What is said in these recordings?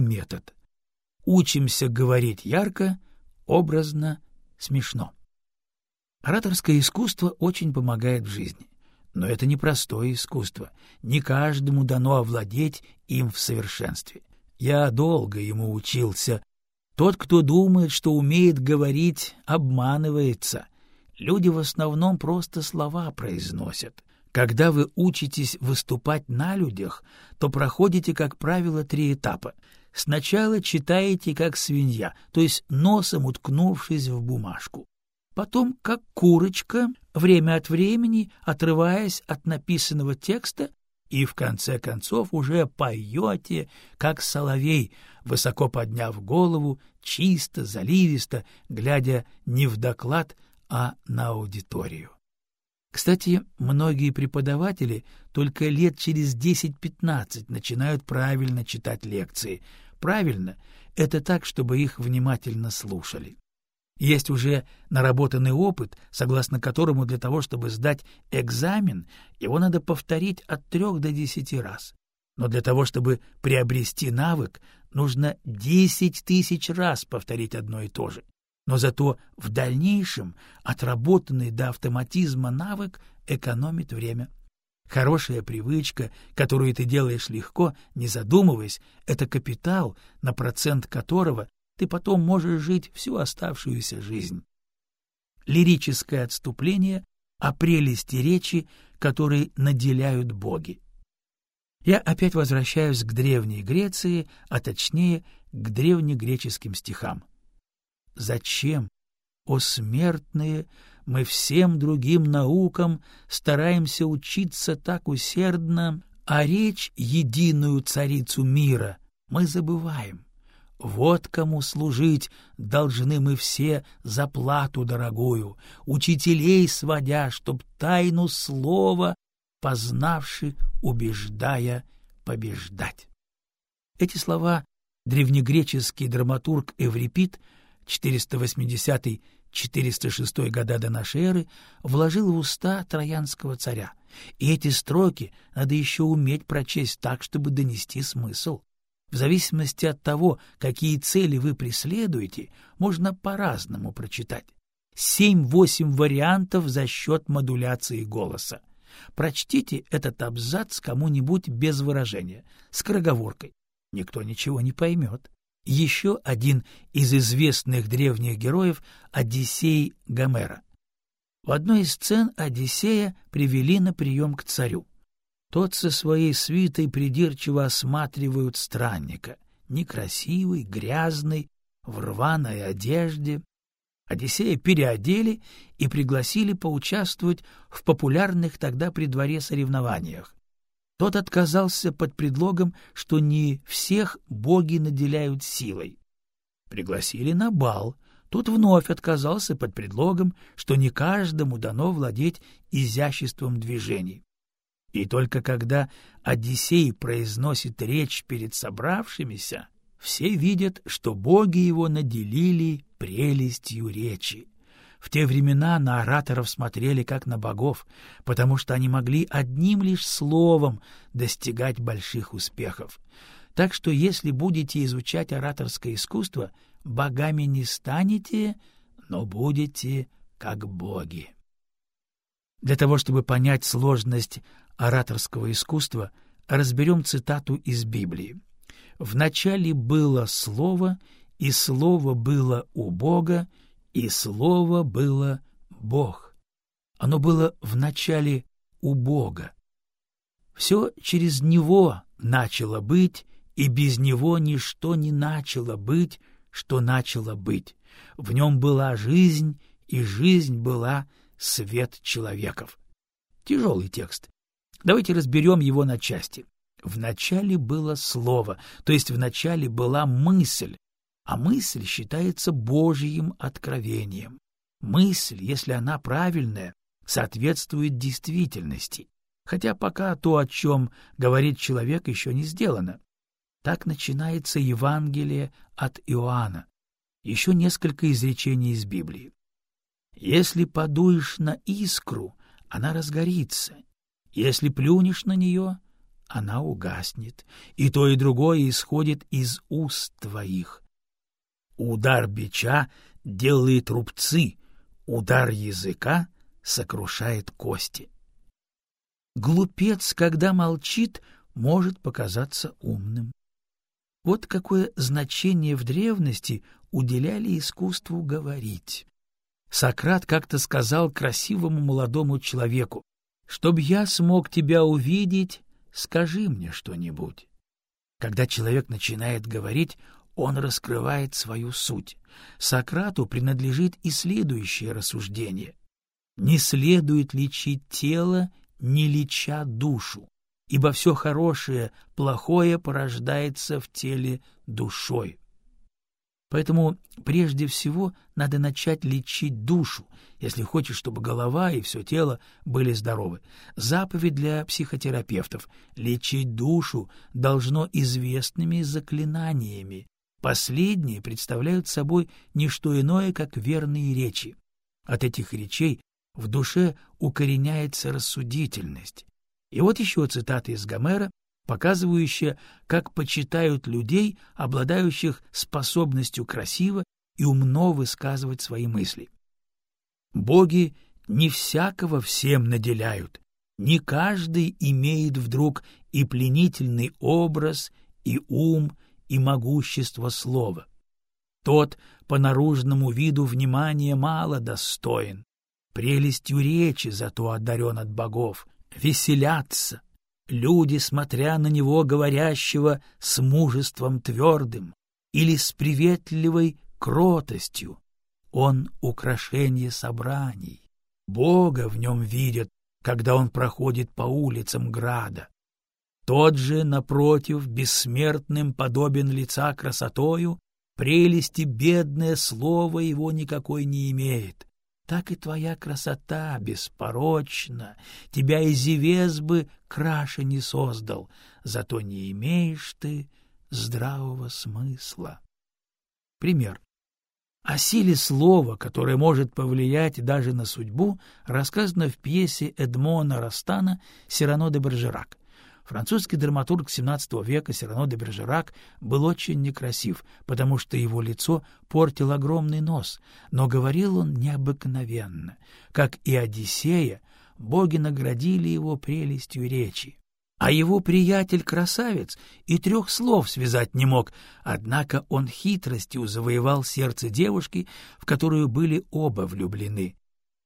мой метод. Учимся говорить ярко, образно, смешно. Ораторское искусство очень помогает в жизни. Но это непростое искусство. Не каждому дано овладеть им в совершенстве. Я долго ему учился. Тот, кто думает, что умеет говорить, обманывается. Люди в основном просто слова произносят. Когда вы учитесь выступать на людях, то проходите, как правило, три этапа. Сначала читаете как свинья, то есть носом уткнувшись в бумажку. Потом, как курочка, время от времени отрываясь от написанного текста, и в конце концов уже поете, как соловей, высоко подняв голову, чисто, заливисто, глядя не в доклад, а на аудиторию. Кстати, многие преподаватели только лет через 10-15 начинают правильно читать лекции. Правильно — это так, чтобы их внимательно слушали. Есть уже наработанный опыт, согласно которому для того, чтобы сдать экзамен, его надо повторить от трех до десяти раз. Но для того, чтобы приобрести навык, нужно десять тысяч раз повторить одно и то же но зато в дальнейшем отработанный до автоматизма навык экономит время. Хорошая привычка, которую ты делаешь легко, не задумываясь, это капитал, на процент которого ты потом можешь жить всю оставшуюся жизнь. Лирическое отступление о прелести речи, которые наделяют боги. Я опять возвращаюсь к Древней Греции, а точнее к древнегреческим стихам. Зачем, о смертные, мы всем другим наукам стараемся учиться так усердно, а речь единую царицу мира мы забываем? Вот кому служить должны мы все за плату дорогую, учителей сводя, чтоб тайну слова, познавши, убеждая, побеждать. Эти слова древнегреческий драматург Эврипид — 480-406 года до нашей эры, вложил в уста троянского царя. И эти строки надо еще уметь прочесть так, чтобы донести смысл. В зависимости от того, какие цели вы преследуете, можно по-разному прочитать. Семь-восемь вариантов за счет модуляции голоса. Прочтите этот абзац кому-нибудь без выражения, с скороговоркой. Никто ничего не поймет еще один из известных древних героев Одиссей Гомера. В одной из сцен Одиссея привели на прием к царю. Тот со своей свитой придирчиво осматривают странника, некрасивый, грязный, в рваной одежде. Одиссея переодели и пригласили поучаствовать в популярных тогда при дворе соревнованиях. Тот отказался под предлогом, что не всех боги наделяют силой. Пригласили на бал. Тут вновь отказался под предлогом, что не каждому дано владеть изяществом движений. И только когда Одиссей произносит речь перед собравшимися, все видят, что боги его наделили прелестью речи. В те времена на ораторов смотрели как на богов, потому что они могли одним лишь словом достигать больших успехов. Так что если будете изучать ораторское искусство, богами не станете, но будете как боги. Для того, чтобы понять сложность ораторского искусства, разберем цитату из Библии. «Вначале было Слово, и Слово было у Бога, и Слово было Бог. Оно было в начале у Бога. Все через Него начало быть, и без Него ничто не начало быть, что начало быть. В нем была жизнь, и жизнь была свет человеков. Тяжелый текст. Давайте разберем его на части. В начале было слово, то есть в начале была мысль, а мысль считается Божьим откровением. Мысль, если она правильная, соответствует действительности, хотя пока то, о чем говорит человек, еще не сделано. Так начинается Евангелие от Иоанна. Еще несколько изречений из Библии. «Если подуешь на искру, она разгорится. Если плюнешь на нее, она угаснет, и то и другое исходит из уст твоих. Удар бича делает рубцы, удар языка сокрушает кости. Глупец, когда молчит, может показаться умным. Вот какое значение в древности уделяли искусству говорить. Сократ как-то сказал красивому молодому человеку, «Чтоб я смог тебя увидеть, скажи мне что-нибудь». Когда человек начинает говорить, он раскрывает свою суть. Сократу принадлежит и следующее рассуждение. Не следует лечить тело, не леча душу, ибо все хорошее, плохое порождается в теле душой. Поэтому прежде всего надо начать лечить душу, если хочешь, чтобы голова и все тело были здоровы. Заповедь для психотерапевтов — лечить душу должно известными заклинаниями. Последние представляют собой не что иное, как верные речи. От этих речей в душе укореняется рассудительность. И вот еще цитата из Гомера, показывающая, как почитают людей, обладающих способностью красиво и умно высказывать свои мысли. Боги не всякого всем наделяют, не каждый имеет вдруг и пленительный образ, и ум, и могущество слова. Тот по наружному виду внимания мало достоин, прелестью речи зато одарен от богов, веселятся, люди, смотря на него говорящего с мужеством твердым или с приветливой кротостью. Он — украшение собраний. Бога в нем видят, когда он проходит по улицам града. Тот же, напротив, бессмертным подобен лица красотою, прелести бедное слово его никакой не имеет. Так и твоя красота беспорочна, тебя и Зевес бы краше не создал, зато не имеешь ты здравого смысла. Пример. О силе слова, которое может повлиять даже на судьбу, рассказано в пьесе Эдмона Растана «Сирано де Бержерак». Французский драматург XVII века Сирано де Бержерак был очень некрасив, потому что его лицо портил огромный нос, но говорил он необыкновенно. Как и Одиссея, боги наградили его прелестью речи. А его приятель-красавец и трех слов связать не мог, однако он хитростью завоевал сердце девушки, в которую были оба влюблены.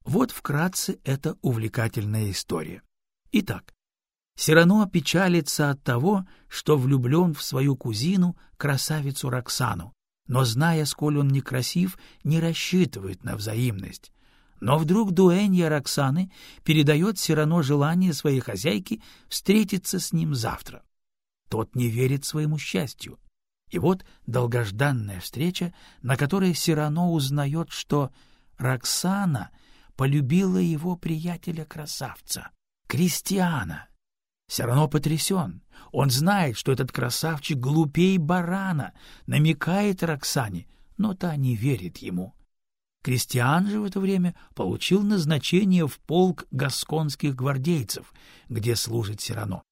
Вот вкратце эта увлекательная история. Итак, Сирано печалится от того, что влюблен в свою кузину, красавицу Роксану, но, зная, сколь он некрасив, не рассчитывает на взаимность. Но вдруг дуэнья Роксаны передает Сирано желание своей хозяйки встретиться с ним завтра. Тот не верит своему счастью. И вот долгожданная встреча, на которой Сирано узнает, что Роксана полюбила его приятеля-красавца, Кристиана. Все равно потрясен. Он знает, что этот красавчик глупей барана, намекает Роксане, но та не верит ему. Кристиан же в это время получил назначение в полк гасконских гвардейцев, где служит Сирано.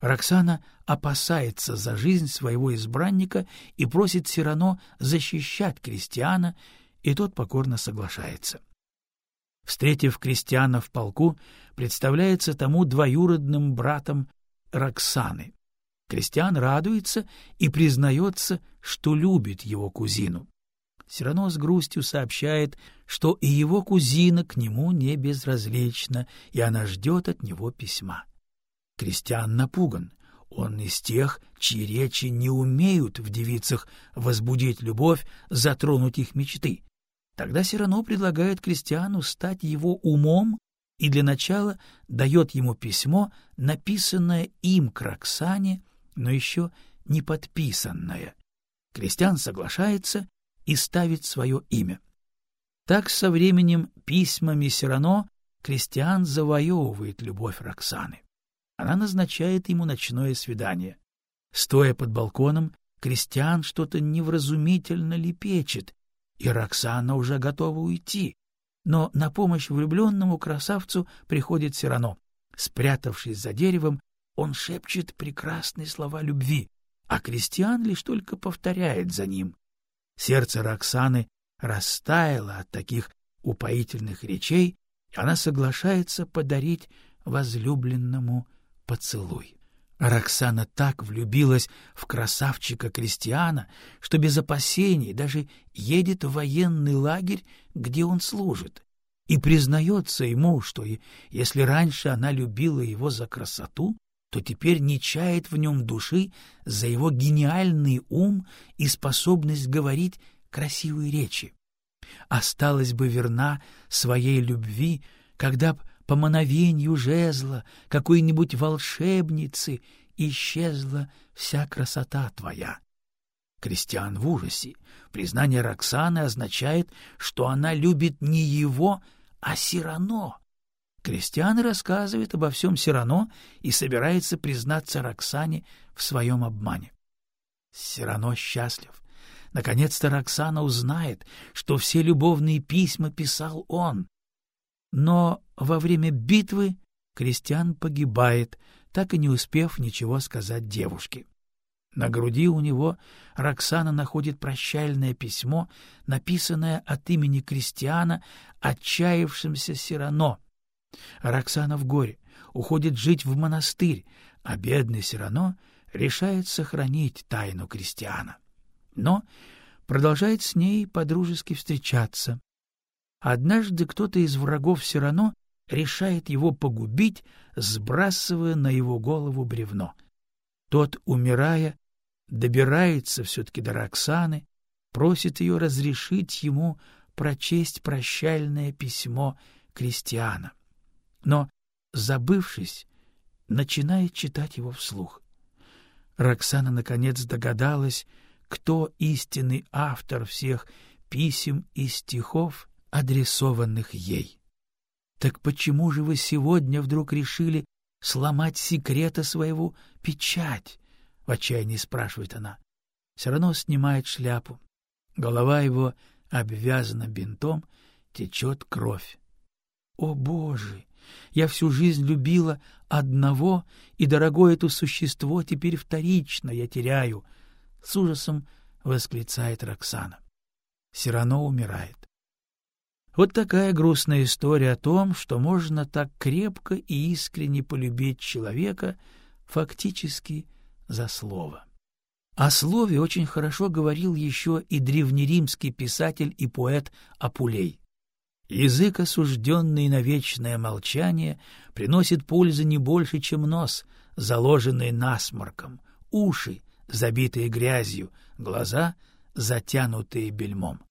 Роксана опасается за жизнь своего избранника и просит Сирано защищать Кристиана, и тот покорно соглашается встретив крестьяна в полку, представляется тому двоюродным братом Роксаны. Крестьян радуется и признается, что любит его кузину. Сирано с грустью сообщает, что и его кузина к нему не безразлична, и она ждет от него письма. Крестьян напуган. Он из тех, чьи речи не умеют в девицах возбудить любовь, затронуть их мечты. Тогда Сирано предлагает крестьяну стать его умом и для начала дает ему письмо, написанное им к Роксане, но еще не подписанное. Крестьян соглашается и ставит свое имя. Так со временем письмами Сирано крестьян завоевывает любовь Роксаны. Она назначает ему ночное свидание. Стоя под балконом, крестьян что-то невразумительно лепечет, и Роксана уже готова уйти. Но на помощь влюбленному красавцу приходит Сирано. Спрятавшись за деревом, Он шепчет прекрасные слова любви, а Кристиан лишь только повторяет за ним. Сердце Роксаны растаяло от таких упоительных речей, и она соглашается подарить возлюбленному поцелуй. Роксана так влюбилась в красавчика Кристиана, что без опасений даже едет в военный лагерь, где он служит, и признается ему, что если раньше она любила его за красоту, то теперь не чает в нем души за его гениальный ум и способность говорить красивые речи. Осталась бы верна своей любви, когда б по мановению жезла какой-нибудь волшебницы исчезла вся красота твоя. Кристиан в ужасе. Признание Роксаны означает, что она любит не его, а Сирано. Кристиан рассказывает обо всем Сирано и собирается признаться Роксане в своем обмане. Сирано счастлив. Наконец-то Роксана узнает, что все любовные письма писал он. Но во время битвы Кристиан погибает, так и не успев ничего сказать девушке. На груди у него Роксана находит прощальное письмо, написанное от имени Кристиана, отчаявшимся Сирано. Роксана в горе, уходит жить в монастырь, а бедный Сирано решает сохранить тайну Кристиана. Но продолжает с ней подружески встречаться, Однажды кто-то из врагов все равно решает его погубить, сбрасывая на его голову бревно. Тот, умирая, добирается все-таки до Роксаны, просит ее разрешить ему прочесть прощальное письмо крестьяна. Но, забывшись, начинает читать его вслух. Роксана, наконец, догадалась, кто истинный автор всех писем и стихов, адресованных ей. Так почему же вы сегодня вдруг решили сломать секрета своего печать? — в отчаянии спрашивает она. Все равно снимает шляпу. Голова его обвязана бинтом, течет кровь. О, Боже! Я всю жизнь любила одного, и дорогое это существо теперь вторично я теряю. С ужасом восклицает Роксана. Сирано умирает. Вот такая грустная история о том, что можно так крепко и искренне полюбить человека фактически за слово. О слове очень хорошо говорил еще и древнеримский писатель и поэт Апулей. Язык, осужденный на вечное молчание, приносит пользы не больше, чем нос, заложенный насморком, уши, забитые грязью, глаза, затянутые бельмом.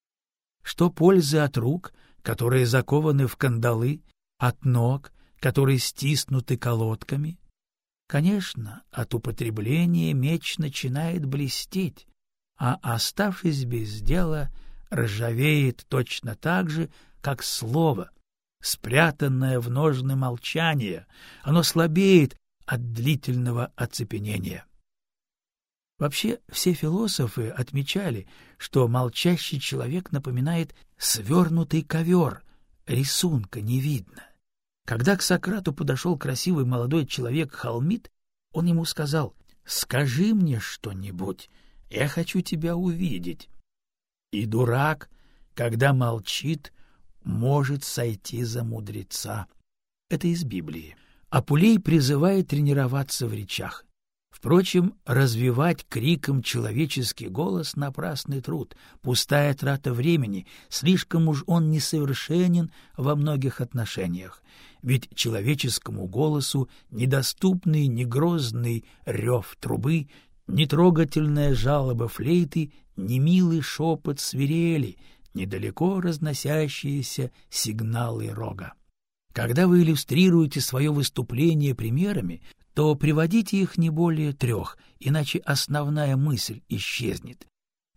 Что пользы от рук — которые закованы в кандалы, от ног, которые стиснуты колодками. Конечно, от употребления меч начинает блестеть, а, оставшись без дела, ржавеет точно так же, как слово, спрятанное в ножны молчания, оно слабеет от длительного оцепенения. Вообще, все философы отмечали, что молчащий человек напоминает свернутый ковер, рисунка не видно. Когда к Сократу подошел красивый молодой человек Халмит, он ему сказал «Скажи мне что-нибудь, я хочу тебя увидеть». И дурак, когда молчит, может сойти за мудреца. Это из Библии. Апулей призывает тренироваться в речах. Впрочем, развивать криком человеческий голос — напрасный труд, пустая трата времени, слишком уж он несовершенен во многих отношениях. Ведь человеческому голосу недоступный ни грозный рев трубы, ни трогательная жалоба флейты, ни милый шепот свирели, недалеко разносящиеся сигналы рога. Когда вы иллюстрируете свое выступление примерами, то приводите их не более трех, иначе основная мысль исчезнет.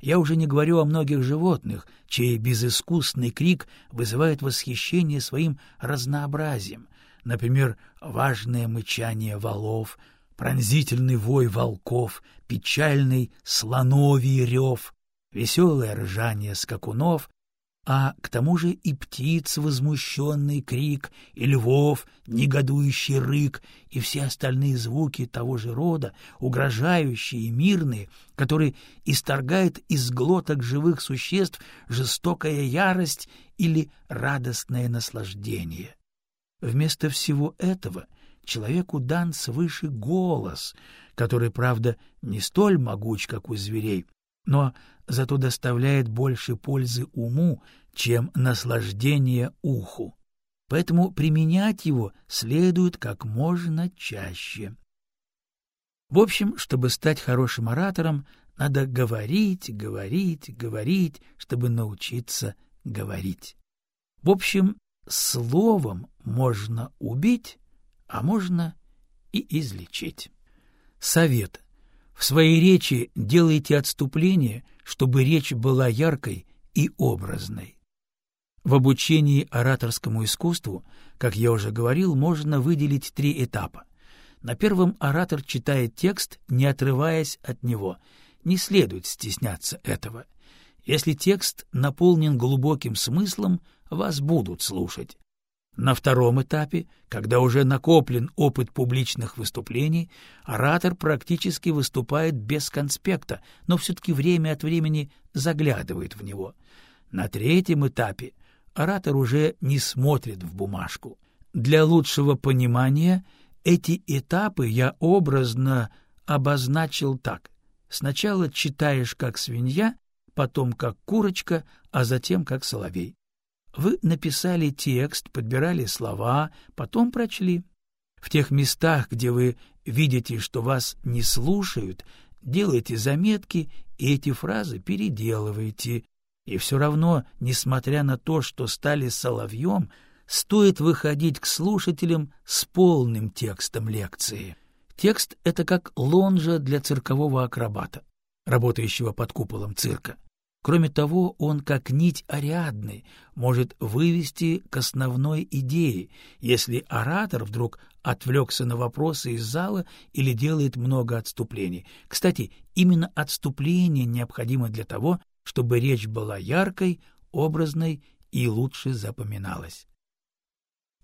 Я уже не говорю о многих животных, чей безыскусный крик вызывает восхищение своим разнообразием, например, важное мычание валов, пронзительный вой волков, печальный слоновий рев, веселое ржание скакунов, а к тому же и птиц возмущенный крик, и львов негодующий рык, и все остальные звуки того же рода, угрожающие и мирные, которые исторгает из глоток живых существ жестокая ярость или радостное наслаждение. Вместо всего этого человеку дан свыше голос, который, правда, не столь могуч, как у зверей, но зато доставляет больше пользы уму, чем наслаждение уху. Поэтому применять его следует как можно чаще. В общем, чтобы стать хорошим оратором, надо говорить, говорить, говорить, чтобы научиться говорить. В общем, словом можно убить, а можно и излечить. Совет. В своей речи делайте отступление, чтобы речь была яркой и образной. В обучении ораторскому искусству, как я уже говорил, можно выделить три этапа. На первом оратор читает текст, не отрываясь от него. Не следует стесняться этого. Если текст наполнен глубоким смыслом, вас будут слушать. На втором этапе, когда уже накоплен опыт публичных выступлений, оратор практически выступает без конспекта, но все-таки время от времени заглядывает в него. На третьем этапе оратор уже не смотрит в бумажку. Для лучшего понимания эти этапы я образно обозначил так. Сначала читаешь как свинья, потом как курочка, а затем как соловей. Вы написали текст, подбирали слова, потом прочли. В тех местах, где вы видите, что вас не слушают, делайте заметки и эти фразы переделывайте. И все равно, несмотря на то, что стали соловьем, стоит выходить к слушателям с полным текстом лекции. Текст — это как лонжа для циркового акробата, работающего под куполом цирка. Кроме того, он, как нить Ариадны, может вывести к основной идее, если оратор вдруг отвлекся на вопросы из зала или делает много отступлений. Кстати, именно отступление необходимо для того, чтобы речь была яркой, образной и лучше запоминалась.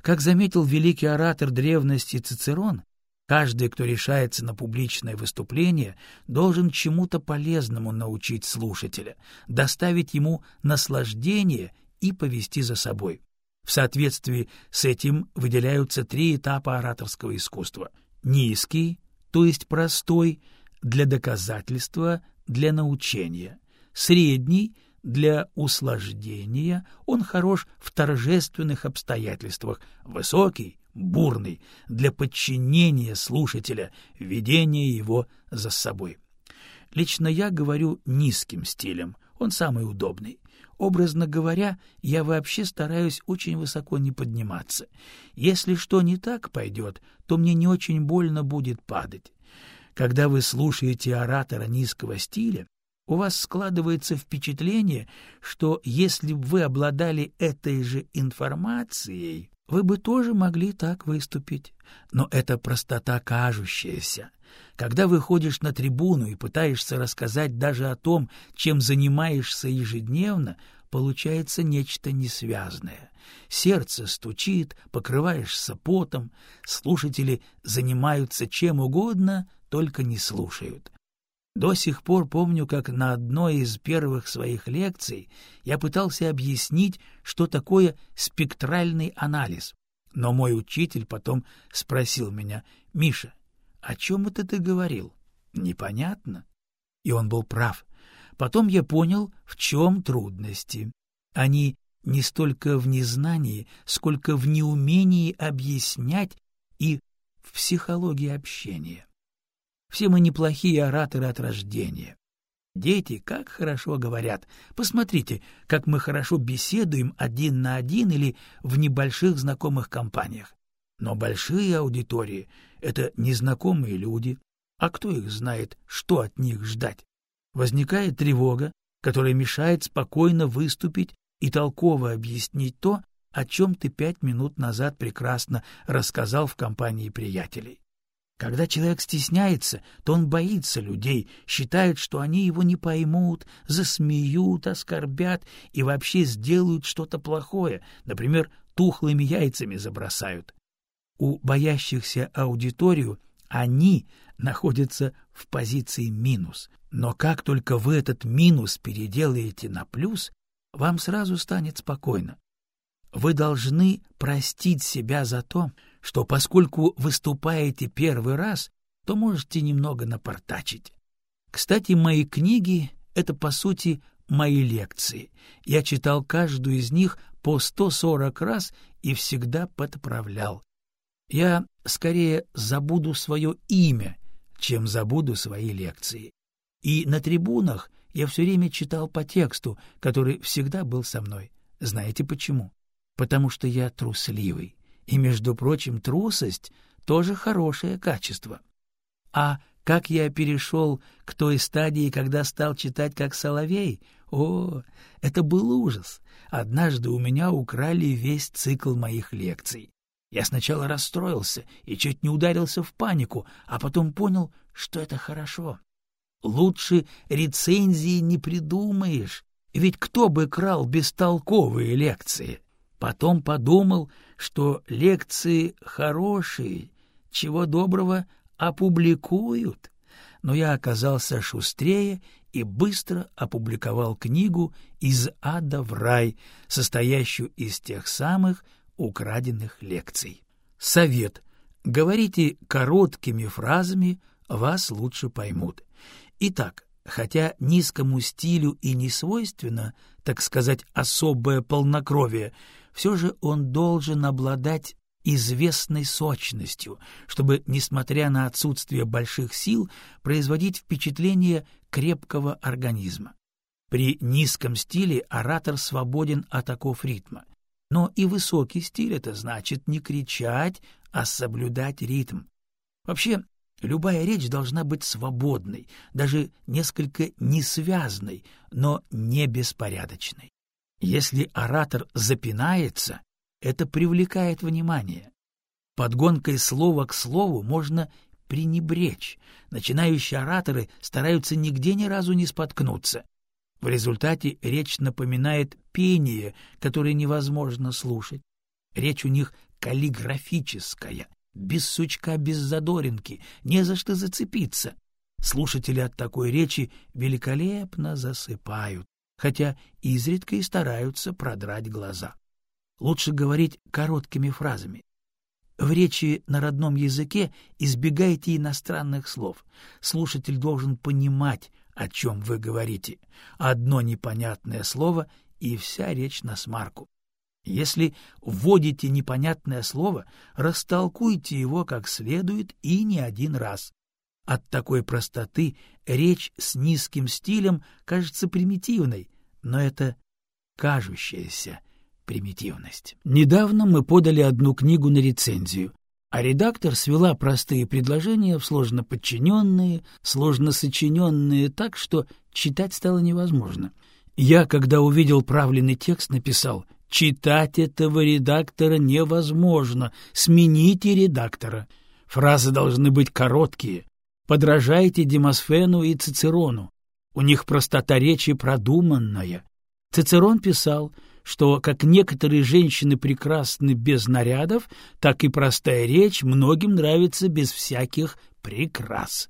Как заметил великий оратор древности Цицерон, Каждый, кто решается на публичное выступление, должен чему-то полезному научить слушателя, доставить ему наслаждение и повести за собой. В соответствии с этим выделяются три этапа ораторского искусства. Низкий, то есть простой, для доказательства, для научения. Средний — для услаждения, он хорош в торжественных обстоятельствах, высокий бурный, для подчинения слушателя, ведения его за собой. Лично я говорю низким стилем, он самый удобный. Образно говоря, я вообще стараюсь очень высоко не подниматься. Если что не так пойдет, то мне не очень больно будет падать. Когда вы слушаете оратора низкого стиля, у вас складывается впечатление, что если бы вы обладали этой же информацией, вы бы тоже могли так выступить. Но это простота кажущаяся. Когда выходишь на трибуну и пытаешься рассказать даже о том, чем занимаешься ежедневно, получается нечто несвязное. Сердце стучит, покрываешься потом, слушатели занимаются чем угодно, только не слушают. До сих пор помню, как на одной из первых своих лекций я пытался объяснить, что такое спектральный анализ. Но мой учитель потом спросил меня, «Миша, о чем это ты говорил? Непонятно». И он был прав. Потом я понял, в чем трудности. Они не столько в незнании, сколько в неумении объяснять и в психологии общения. Все мы неплохие ораторы от рождения. Дети как хорошо говорят. Посмотрите, как мы хорошо беседуем один на один или в небольших знакомых компаниях. Но большие аудитории — это незнакомые люди. А кто их знает, что от них ждать? Возникает тревога, которая мешает спокойно выступить и толково объяснить то, о чем ты пять минут назад прекрасно рассказал в компании приятелей. Когда человек стесняется, то он боится людей, считает, что они его не поймут, засмеют, оскорбят и вообще сделают что-то плохое, например, тухлыми яйцами забросают. У боящихся аудиторию они находятся в позиции минус, но как только вы этот минус переделаете на плюс, вам сразу станет спокойно. Вы должны простить себя за то, что поскольку выступаете первый раз, то можете немного напортачить. Кстати, мои книги — это, по сути, мои лекции. Я читал каждую из них по 140 раз и всегда подправлял. Я скорее забуду свое имя, чем забуду свои лекции. И на трибунах я все время читал по тексту, который всегда был со мной. Знаете почему? Потому что я трусливый. И, между прочим, трусость — тоже хорошее качество. А как я перешел к той стадии, когда стал читать как соловей? О, это был ужас. Однажды у меня украли весь цикл моих лекций. Я сначала расстроился и чуть не ударился в панику, а потом понял, что это хорошо. Лучше рецензии не придумаешь, ведь кто бы крал бестолковые лекции? Потом подумал, что лекции хорошие, чего доброго опубликуют. Но я оказался шустрее и быстро опубликовал книгу «Из ада в рай», состоящую из тех самых украденных лекций. Совет. Говорите короткими фразами, вас лучше поймут. Итак, хотя низкому стилю и не свойственно, так сказать, особое полнокровие, все же он должен обладать известной сочностью, чтобы, несмотря на отсутствие больших сил, производить впечатление крепкого организма. При низком стиле оратор свободен от оков ритма. Но и высокий стиль — это значит не кричать, а соблюдать ритм. Вообще, любая речь должна быть свободной, даже несколько несвязной, но не беспорядочной. Если оратор запинается, это привлекает внимание. Подгонкой слова к слову можно пренебречь. Начинающие ораторы стараются нигде ни разу не споткнуться. В результате речь напоминает пение, которое невозможно слушать. Речь у них каллиграфическая, без сучка, без задоринки, не за что зацепиться. Слушатели от такой речи великолепно засыпают, хотя изредка и стараются продрать глаза. Лучше говорить короткими фразами. В речи на родном языке избегайте иностранных слов. Слушатель должен понимать, о чем вы говорите. Одно непонятное слово — и вся речь на смарку. Если вводите непонятное слово, растолкуйте его как следует и не один раз. От такой простоты речь с низким стилем кажется примитивной, но это кажущаяся примитивность. Недавно мы подали одну книгу на рецензию, а редактор свела простые предложения в сложно подчиненные, сложно сочиненные так, что читать стало невозможно. Я, когда увидел правленный текст, написал «Читать этого редактора невозможно, смените редактора». Фразы должны быть короткие. Подражайте Демосфену и Цицерону. У них простота речи продуманная. Цицерон писал — что как некоторые женщины прекрасны без нарядов, так и простая речь многим нравится без всяких прикрас.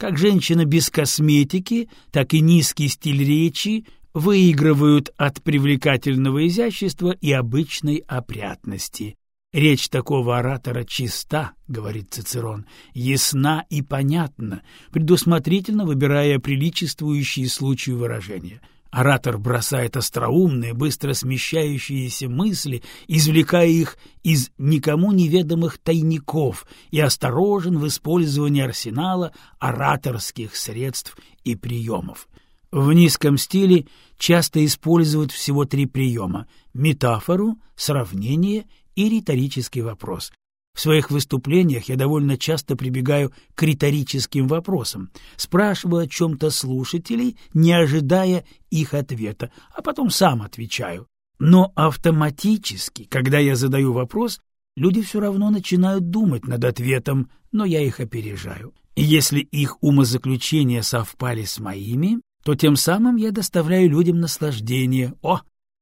Как женщина без косметики, так и низкий стиль речи выигрывают от привлекательного изящества и обычной опрятности. Речь такого оратора чиста, говорит Цицерон, ясна и понятна, предусмотрительно выбирая приличествующие случаю выражения — Оратор бросает остроумные, быстро смещающиеся мысли, извлекая их из никому неведомых тайников и осторожен в использовании арсенала ораторских средств и приемов. В низком стиле часто используют всего три приема — метафору, сравнение и риторический вопрос, в своих выступлениях я довольно часто прибегаю к риторическим вопросам, спрашиваю о чем-то слушателей, не ожидая их ответа, а потом сам отвечаю. Но автоматически, когда я задаю вопрос, люди все равно начинают думать над ответом, но я их опережаю. И если их умозаключения совпали с моими, то тем самым я доставляю людям наслаждение. О,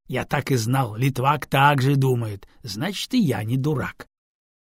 я так и знал, Литвак так же думает, значит, и я не дурак.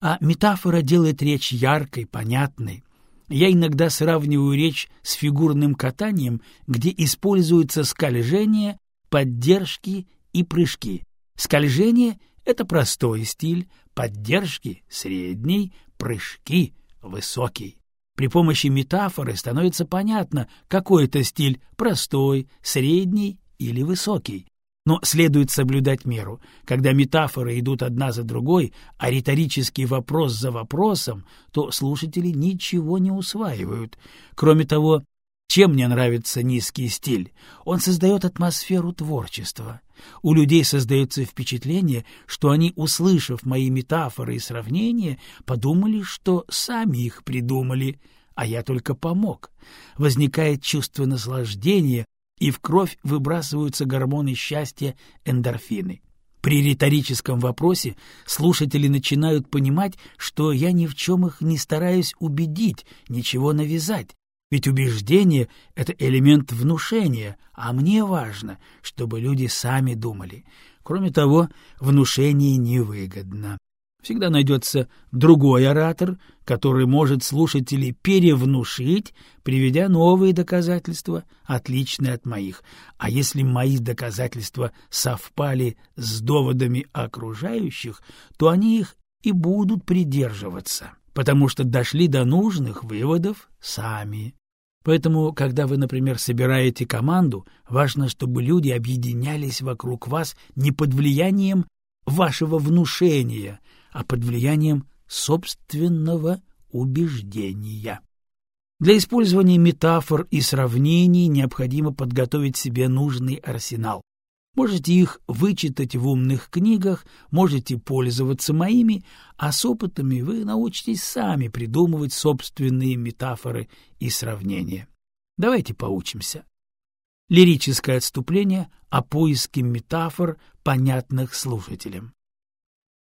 А метафора делает речь яркой, понятной. Я иногда сравниваю речь с фигурным катанием, где используются скольжение, поддержки и прыжки. Скольжение — это простой стиль, поддержки — средний, прыжки — высокий. При помощи метафоры становится понятно, какой это стиль — простой, средний или высокий. Но следует соблюдать меру. Когда метафоры идут одна за другой, а риторический вопрос за вопросом, то слушатели ничего не усваивают. Кроме того, чем мне нравится низкий стиль? Он создает атмосферу творчества. У людей создается впечатление, что они, услышав мои метафоры и сравнения, подумали, что сами их придумали, а я только помог. Возникает чувство наслаждения, и в кровь выбрасываются гормоны счастья эндорфины. При риторическом вопросе слушатели начинают понимать, что я ни в чем их не стараюсь убедить, ничего навязать, ведь убеждение — это элемент внушения, а мне важно, чтобы люди сами думали. Кроме того, внушение невыгодно. Всегда найдется другой оратор, который может слушателей перевнушить, приведя новые доказательства, отличные от моих. А если мои доказательства совпали с доводами окружающих, то они их и будут придерживаться, потому что дошли до нужных выводов сами. Поэтому, когда вы, например, собираете команду, важно, чтобы люди объединялись вокруг вас не под влиянием вашего внушения, а под влиянием собственного убеждения. Для использования метафор и сравнений необходимо подготовить себе нужный арсенал. Можете их вычитать в умных книгах, можете пользоваться моими, а с опытами вы научитесь сами придумывать собственные метафоры и сравнения. Давайте поучимся. Лирическое отступление о поиске метафор, понятных слушателям.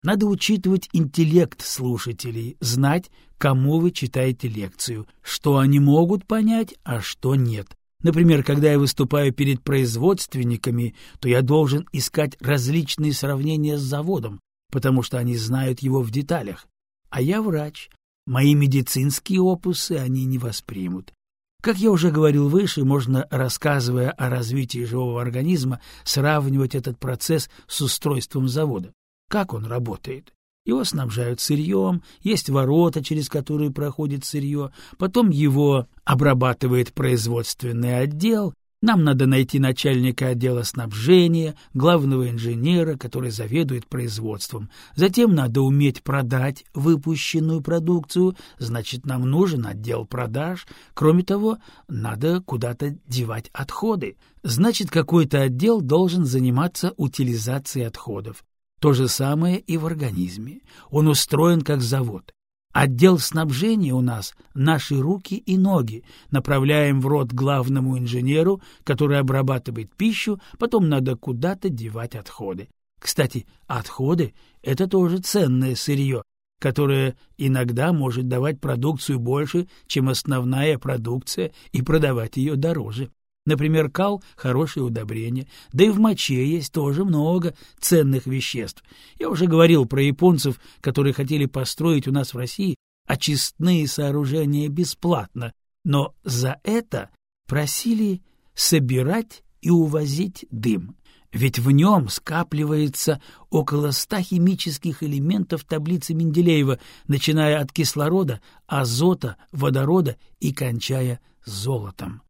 Надо учитывать интеллект слушателей, знать, кому вы читаете лекцию, что они могут понять, а что нет. Например, когда я выступаю перед производственниками, то я должен искать различные сравнения с заводом, потому что они знают его в деталях. А я врач. Мои медицинские опусы они не воспримут. Как я уже говорил выше, можно, рассказывая о развитии живого организма, сравнивать этот процесс с устройством завода. Как он работает? Его снабжают сырьем, есть ворота, через которые проходит сырье, потом его обрабатывает производственный отдел, нам надо найти начальника отдела снабжения, главного инженера, который заведует производством. Затем надо уметь продать выпущенную продукцию, значит, нам нужен отдел продаж. Кроме того, надо куда-то девать отходы. Значит, какой-то отдел должен заниматься утилизацией отходов. То же самое и в организме. Он устроен как завод. Отдел снабжения у нас — наши руки и ноги. Направляем в рот главному инженеру, который обрабатывает пищу, потом надо куда-то девать отходы. Кстати, отходы — это тоже ценное сырье, которое иногда может давать продукцию больше, чем основная продукция, и продавать ее дороже. Например, кал — хорошее удобрение, да и в моче есть тоже много ценных веществ. Я уже говорил про японцев, которые хотели построить у нас в России очистные сооружения бесплатно, но за это просили собирать и увозить дым. Ведь в нем скапливается около ста химических элементов таблицы Менделеева, начиная от кислорода, азота, водорода и кончая золотом.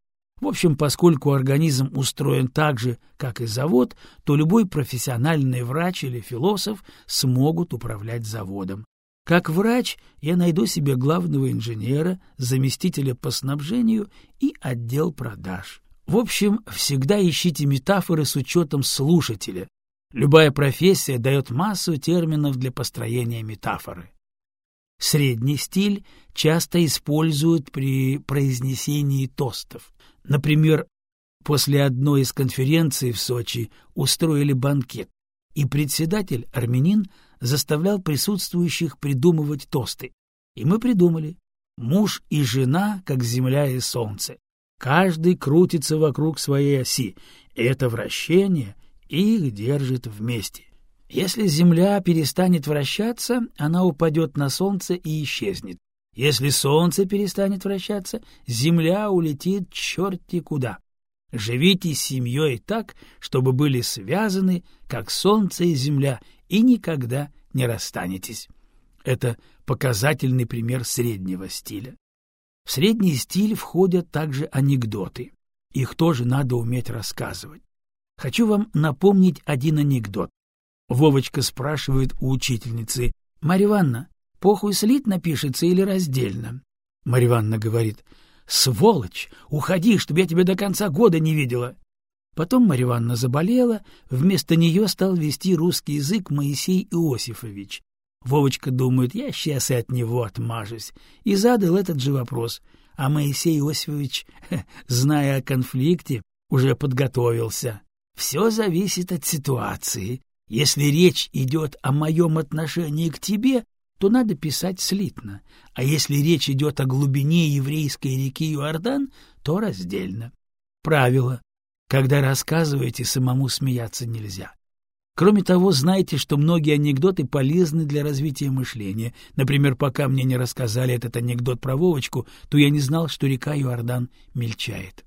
В общем, поскольку организм устроен так же, как и завод, то любой профессиональный врач или философ смогут управлять заводом. Как врач я найду себе главного инженера, заместителя по снабжению и отдел продаж. В общем, всегда ищите метафоры с учетом слушателя. Любая профессия дает массу терминов для построения метафоры. Средний стиль часто используют при произнесении тостов. Например, после одной из конференций в Сочи устроили банкет, и председатель, армянин, заставлял присутствующих придумывать тосты. И мы придумали. Муж и жена, как земля и солнце. Каждый крутится вокруг своей оси. И это вращение их держит вместе. Если Земля перестанет вращаться, она упадет на Солнце и исчезнет. Если Солнце перестанет вращаться, Земля улетит черти куда. Живите семьей так, чтобы были связаны, как Солнце и Земля, и никогда не расстанетесь. Это показательный пример среднего стиля. В средний стиль входят также анекдоты. Их тоже надо уметь рассказывать. Хочу вам напомнить один анекдот. Вовочка спрашивает у учительницы. — Марья Ивановна, похуй слитно пишется или раздельно? Марья Ивановна говорит. — Сволочь! Уходи, чтобы я тебя до конца года не видела! Потом Марья Ивановна заболела, вместо нее стал вести русский язык Моисей Иосифович. Вовочка думает, я сейчас и от него отмажусь, и задал этот же вопрос. А Моисей Иосифович, зная о конфликте, уже подготовился. Все зависит от ситуации. Если речь идет о моем отношении к тебе, то надо писать слитно, а если речь идет о глубине еврейской реки Иордан, то раздельно. Правило. Когда рассказываете, самому смеяться нельзя. Кроме того, знайте, что многие анекдоты полезны для развития мышления. Например, пока мне не рассказали этот анекдот про Вовочку, то я не знал, что река Иордан мельчает.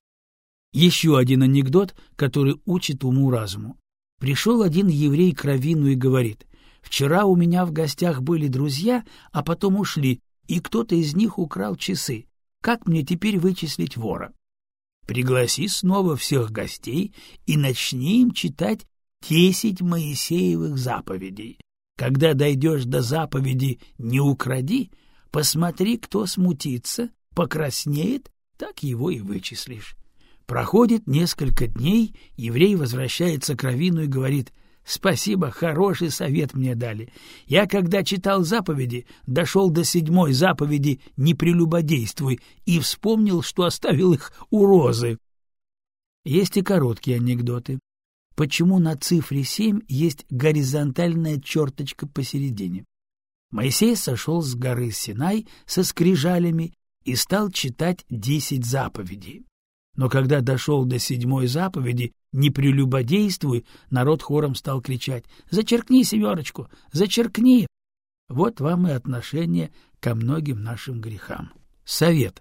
Еще один анекдот, который учит уму-разуму. Пришел один еврей к Равину и говорит, «Вчера у меня в гостях были друзья, а потом ушли, и кто-то из них украл часы. Как мне теперь вычислить вора?» «Пригласи снова всех гостей и начни им читать десять Моисеевых заповедей. Когда дойдешь до заповеди «не укради», посмотри, кто смутится, покраснеет, так его и вычислишь. Проходит несколько дней, еврей возвращается к Равину и говорит «Спасибо, хороший совет мне дали. Я, когда читал заповеди, дошел до седьмой заповеди «Не прелюбодействуй» и вспомнил, что оставил их у розы». Есть и короткие анекдоты. Почему на цифре семь есть горизонтальная черточка посередине? Моисей сошел с горы Синай со скрижалями и стал читать десять заповедей. Но когда дошел до седьмой заповеди «Не прелюбодействуй», народ хором стал кричать «Зачеркни семерочку! Зачеркни!» Вот вам и отношение ко многим нашим грехам. Совет.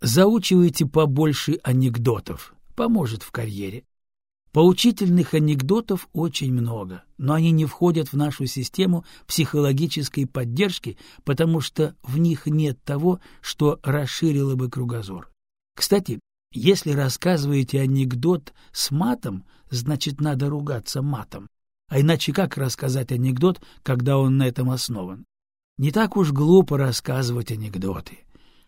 Заучивайте побольше анекдотов. Поможет в карьере. Поучительных анекдотов очень много, но они не входят в нашу систему психологической поддержки, потому что в них нет того, что расширило бы кругозор. Кстати, если рассказываете анекдот с матом, значит, надо ругаться матом. А иначе как рассказать анекдот, когда он на этом основан? Не так уж глупо рассказывать анекдоты.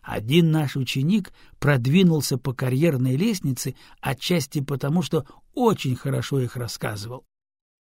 Один наш ученик продвинулся по карьерной лестнице отчасти потому, что очень хорошо их рассказывал.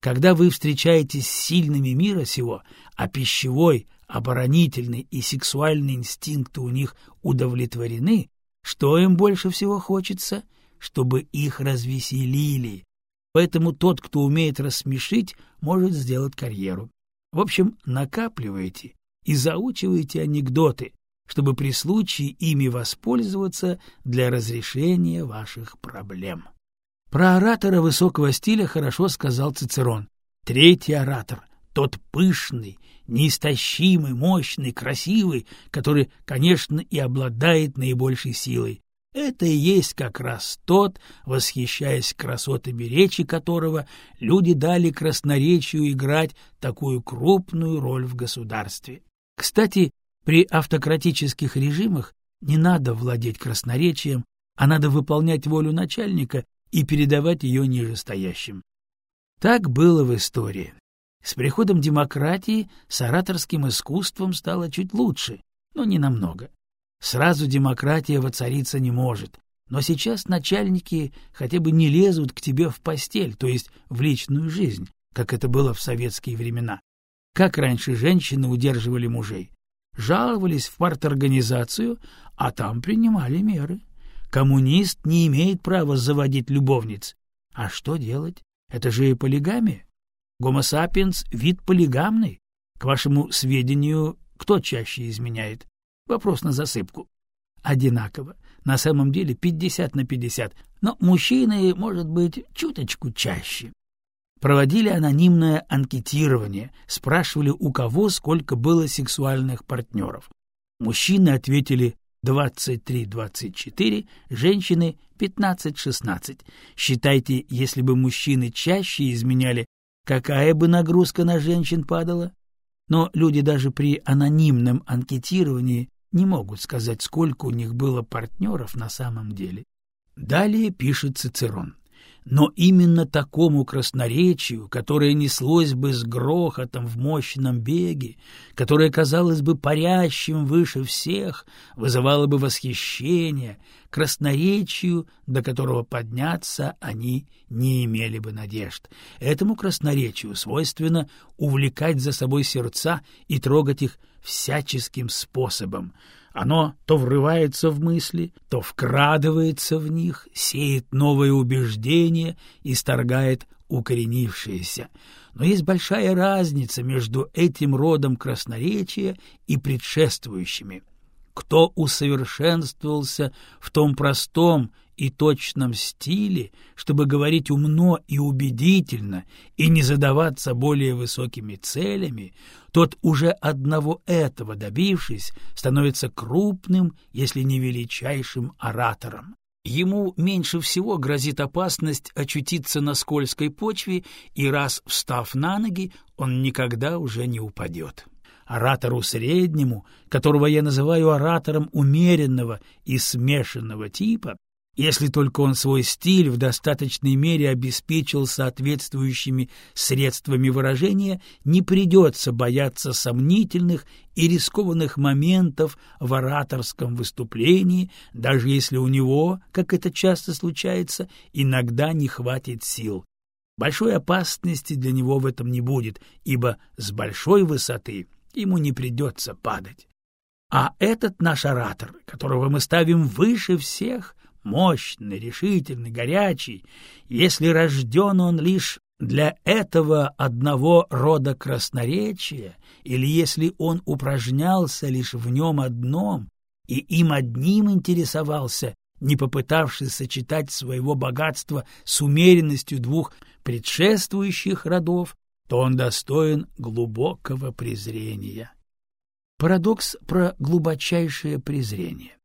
Когда вы встречаетесь с сильными мира сего, а пищевой, оборонительный и сексуальный инстинкты у них удовлетворены, что им больше всего хочется? Чтобы их развеселили. Поэтому тот, кто умеет рассмешить, может сделать карьеру. В общем, накапливайте и заучивайте анекдоты, чтобы при случае ими воспользоваться для разрешения ваших проблем. Про оратора высокого стиля хорошо сказал Цицерон. Третий оратор, тот пышный, неистощимый, мощный, красивый, который, конечно, и обладает наибольшей силой. Это и есть как раз тот, восхищаясь красотами речи которого, люди дали красноречию играть такую крупную роль в государстве. Кстати, при автократических режимах не надо владеть красноречием, а надо выполнять волю начальника и передавать ее нижестоящим. Так было в истории. С приходом демократии с ораторским искусством стало чуть лучше, но не намного. Сразу демократия воцариться не может, но сейчас начальники хотя бы не лезут к тебе в постель, то есть в личную жизнь, как это было в советские времена. Как раньше женщины удерживали мужей? Жаловались в парторганизацию, а там принимали меры. Коммунист не имеет права заводить любовниц. А что делать? Это же и полигамия. Гомо сапиенс — вид полигамный. К вашему сведению, кто чаще изменяет? Вопрос на засыпку. Одинаково. На самом деле 50 на 50, но мужчины, может быть, чуточку чаще. Проводили анонимное анкетирование, спрашивали, у кого сколько было сексуальных партнеров. Мужчины ответили 23-24, женщины 15-16. Считайте, если бы мужчины чаще изменяли, какая бы нагрузка на женщин падала? Но люди даже при анонимном анкетировании не могут сказать, сколько у них было партнеров на самом деле. Далее пишет Цицерон но именно такому красноречию, которое неслось бы с грохотом в мощном беге, которое казалось бы парящим выше всех, вызывало бы восхищение, красноречию, до которого подняться они не имели бы надежд. Этому красноречию свойственно увлекать за собой сердца и трогать их всяческим способом — оно то врывается в мысли, то вкрадывается в них, сеет новые убеждения и сторгает укоренившиеся. Но есть большая разница между этим родом красноречия и предшествующими. Кто усовершенствовался в том простом и точном стиле, чтобы говорить умно и убедительно и не задаваться более высокими целями, тот уже одного этого добившись, становится крупным, если не величайшим оратором. Ему меньше всего грозит опасность очутиться на скользкой почве, и раз встав на ноги, он никогда уже не упадет. Оратору среднему, которого я называю оратором умеренного и смешанного типа, если только он свой стиль в достаточной мере обеспечил соответствующими средствами выражения, не придется бояться сомнительных и рискованных моментов в ораторском выступлении, даже если у него, как это часто случается, иногда не хватит сил. Большой опасности для него в этом не будет, ибо с большой высоты ему не придется падать. А этот наш оратор, которого мы ставим выше всех — мощный, решительный, горячий, если рожден он лишь для этого одного рода красноречия, или если он упражнялся лишь в нем одном и им одним интересовался, не попытавшись сочетать своего богатства с умеренностью двух предшествующих родов, то он достоин глубокого презрения. Парадокс про глубочайшее презрение.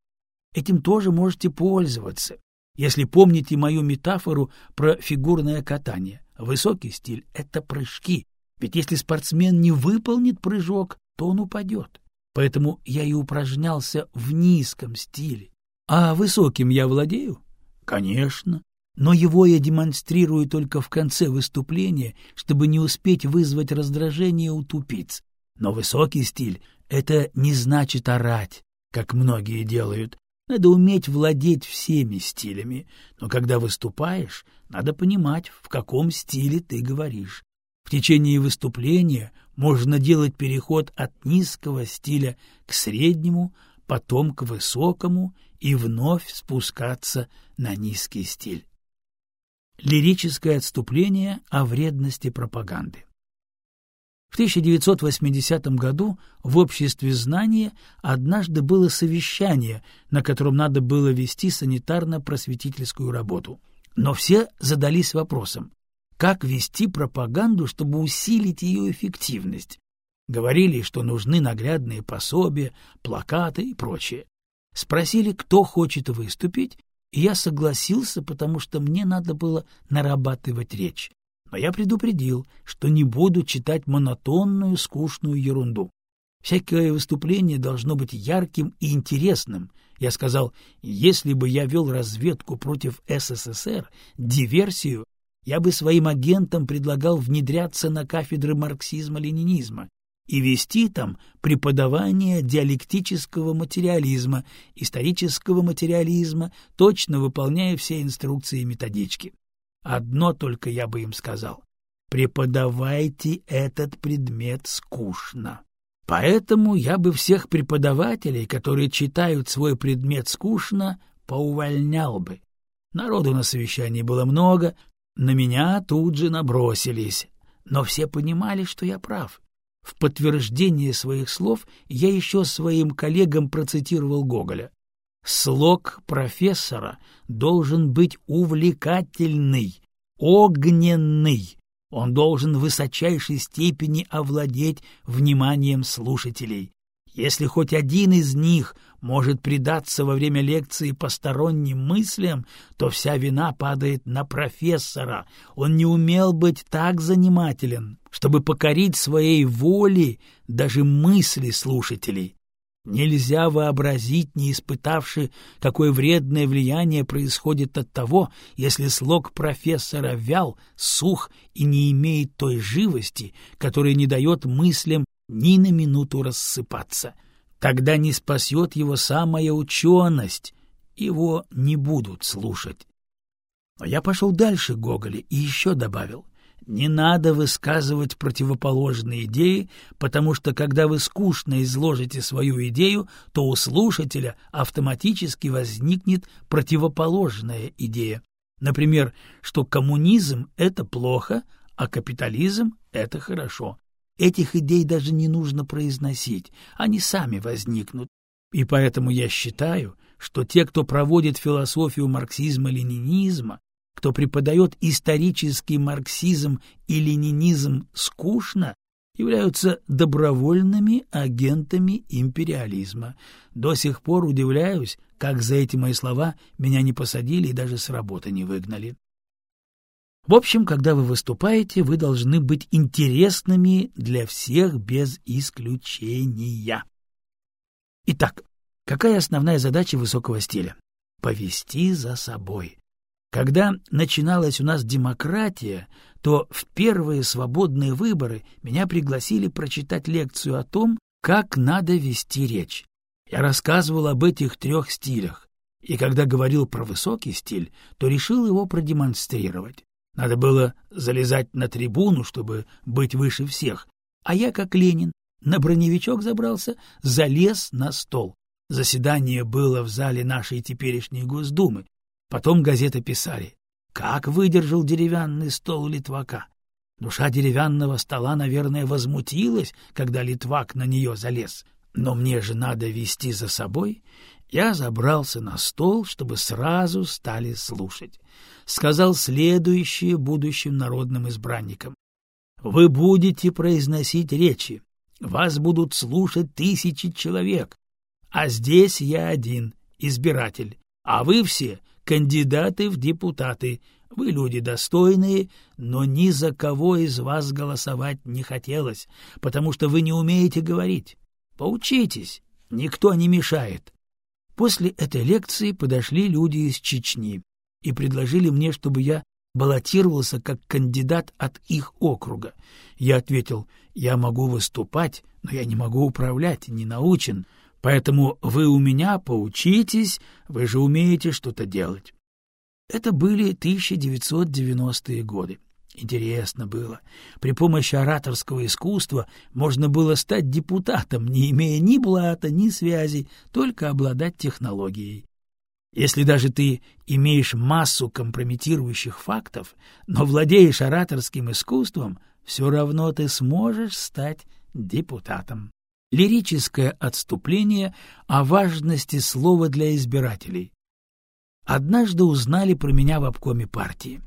Этим тоже можете пользоваться. Если помните мою метафору про фигурное катание. Высокий стиль — это прыжки. Ведь если спортсмен не выполнит прыжок, то он упадет. Поэтому я и упражнялся в низком стиле. А высоким я владею? Конечно. Но его я демонстрирую только в конце выступления, чтобы не успеть вызвать раздражение у тупиц. Но высокий стиль — это не значит орать, как многие делают, надо уметь владеть всеми стилями, но когда выступаешь, надо понимать, в каком стиле ты говоришь. В течение выступления можно делать переход от низкого стиля к среднему, потом к высокому и вновь спускаться на низкий стиль. Лирическое отступление о вредности пропаганды. В 1980 году в Обществе знания однажды было совещание, на котором надо было вести санитарно-просветительскую работу. Но все задались вопросом, как вести пропаганду, чтобы усилить ее эффективность. Говорили, что нужны наглядные пособия, плакаты и прочее. Спросили, кто хочет выступить, и я согласился, потому что мне надо было нарабатывать речь но я предупредил, что не буду читать монотонную, скучную ерунду. Всякое выступление должно быть ярким и интересным. Я сказал, если бы я вел разведку против СССР, диверсию, я бы своим агентам предлагал внедряться на кафедры марксизма-ленинизма и вести там преподавание диалектического материализма, исторического материализма, точно выполняя все инструкции и методички. Одно только я бы им сказал. Преподавайте этот предмет скучно. Поэтому я бы всех преподавателей, которые читают свой предмет скучно, поувольнял бы. Народу на совещании было много, на меня тут же набросились, но все понимали, что я прав. В подтверждение своих слов я еще своим коллегам процитировал Гоголя. Слог профессора должен быть увлекательный, огненный. Он должен в высочайшей степени овладеть вниманием слушателей. Если хоть один из них может предаться во время лекции посторонним мыслям, то вся вина падает на профессора. Он не умел быть так занимателен, чтобы покорить своей воле даже мысли слушателей. Нельзя вообразить, не испытавши, какое вредное влияние происходит от того, если слог профессора вял, сух и не имеет той живости, которая не дает мыслям ни на минуту рассыпаться. Тогда не спасет его самая ученость, его не будут слушать. Но я пошел дальше Гоголя и еще добавил. Не надо высказывать противоположные идеи, потому что когда вы скучно изложите свою идею, то у слушателя автоматически возникнет противоположная идея. Например, что коммунизм — это плохо, а капитализм — это хорошо. Этих идей даже не нужно произносить, они сами возникнут. И поэтому я считаю, что те, кто проводит философию марксизма-ленинизма, кто преподает исторический марксизм и ленинизм скучно, являются добровольными агентами империализма. До сих пор удивляюсь, как за эти мои слова меня не посадили и даже с работы не выгнали. В общем, когда вы выступаете, вы должны быть интересными для всех без исключения. Итак, какая основная задача высокого стиля? Повести за собой. Когда начиналась у нас демократия, то в первые свободные выборы меня пригласили прочитать лекцию о том, как надо вести речь. Я рассказывал об этих трех стилях, и когда говорил про высокий стиль, то решил его продемонстрировать. Надо было залезать на трибуну, чтобы быть выше всех. А я, как Ленин, на броневичок забрался, залез на стол. Заседание было в зале нашей теперешней Госдумы. Потом газеты писали, как выдержал деревянный стол Литвака. Душа деревянного стола, наверное, возмутилась, когда Литвак на нее залез. Но мне же надо вести за собой. Я забрался на стол, чтобы сразу стали слушать сказал следующее будущим народным избранникам. «Вы будете произносить речи, вас будут слушать тысячи человек, а здесь я один, избиратель, а вы все кандидаты в депутаты, вы люди достойные, но ни за кого из вас голосовать не хотелось, потому что вы не умеете говорить. Поучитесь, никто не мешает». После этой лекции подошли люди из Чечни и предложили мне, чтобы я баллотировался как кандидат от их округа. Я ответил, я могу выступать, но я не могу управлять, не научен, поэтому вы у меня поучитесь, вы же умеете что-то делать. Это были 1990-е годы. Интересно было. При помощи ораторского искусства можно было стать депутатом, не имея ни блата, ни связи, только обладать технологией. Если даже ты имеешь массу компрометирующих фактов, но владеешь ораторским искусством, все равно ты сможешь стать депутатом. Лирическое отступление о важности слова для избирателей. Однажды узнали про меня в обкоме партии.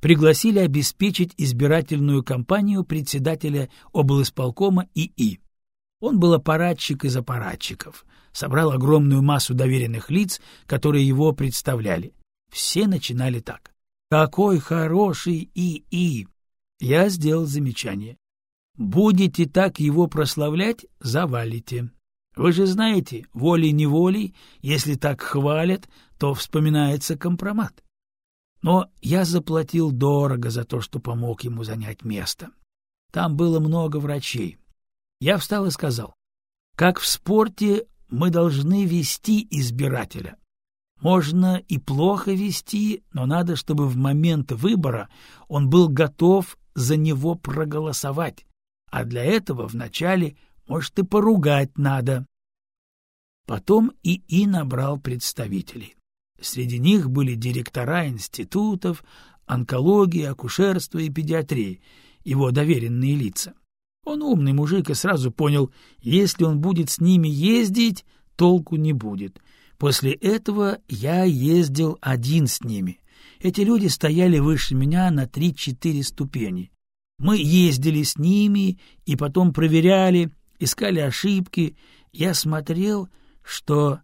Пригласили обеспечить избирательную кампанию председателя облсполкома ИИ. Он был аппаратчик из аппаратчиков — собрал огромную массу доверенных лиц, которые его представляли. Все начинали так. «Какой хороший ИИ!» Я сделал замечание. «Будете так его прославлять, завалите. Вы же знаете, волей-неволей, если так хвалят, то вспоминается компромат. Но я заплатил дорого за то, что помог ему занять место. Там было много врачей. Я встал и сказал, как в спорте мы должны вести избирателя. Можно и плохо вести, но надо, чтобы в момент выбора он был готов за него проголосовать, а для этого вначале, может, и поругать надо. Потом ИИ набрал представителей. Среди них были директора институтов, онкологии, акушерства и педиатрии, его доверенные лица. Он умный мужик и сразу понял, если он будет с ними ездить, толку не будет. После этого я ездил один с ними. Эти люди стояли выше меня на три-четыре ступени. Мы ездили с ними и потом проверяли, искали ошибки. Я смотрел, что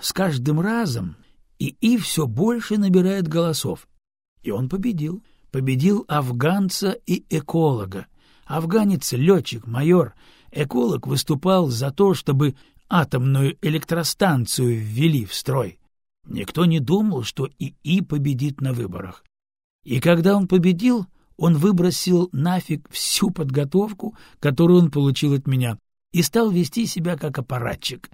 с каждым разом ИИ все больше набирает голосов. И он победил. Победил афганца и эколога. Афганец — летчик, майор. Эколог выступал за то, чтобы атомную электростанцию ввели в строй. Никто не думал, что ИИ победит на выборах. И когда он победил, он выбросил нафиг всю подготовку, которую он получил от меня, и стал вести себя как аппаратчик.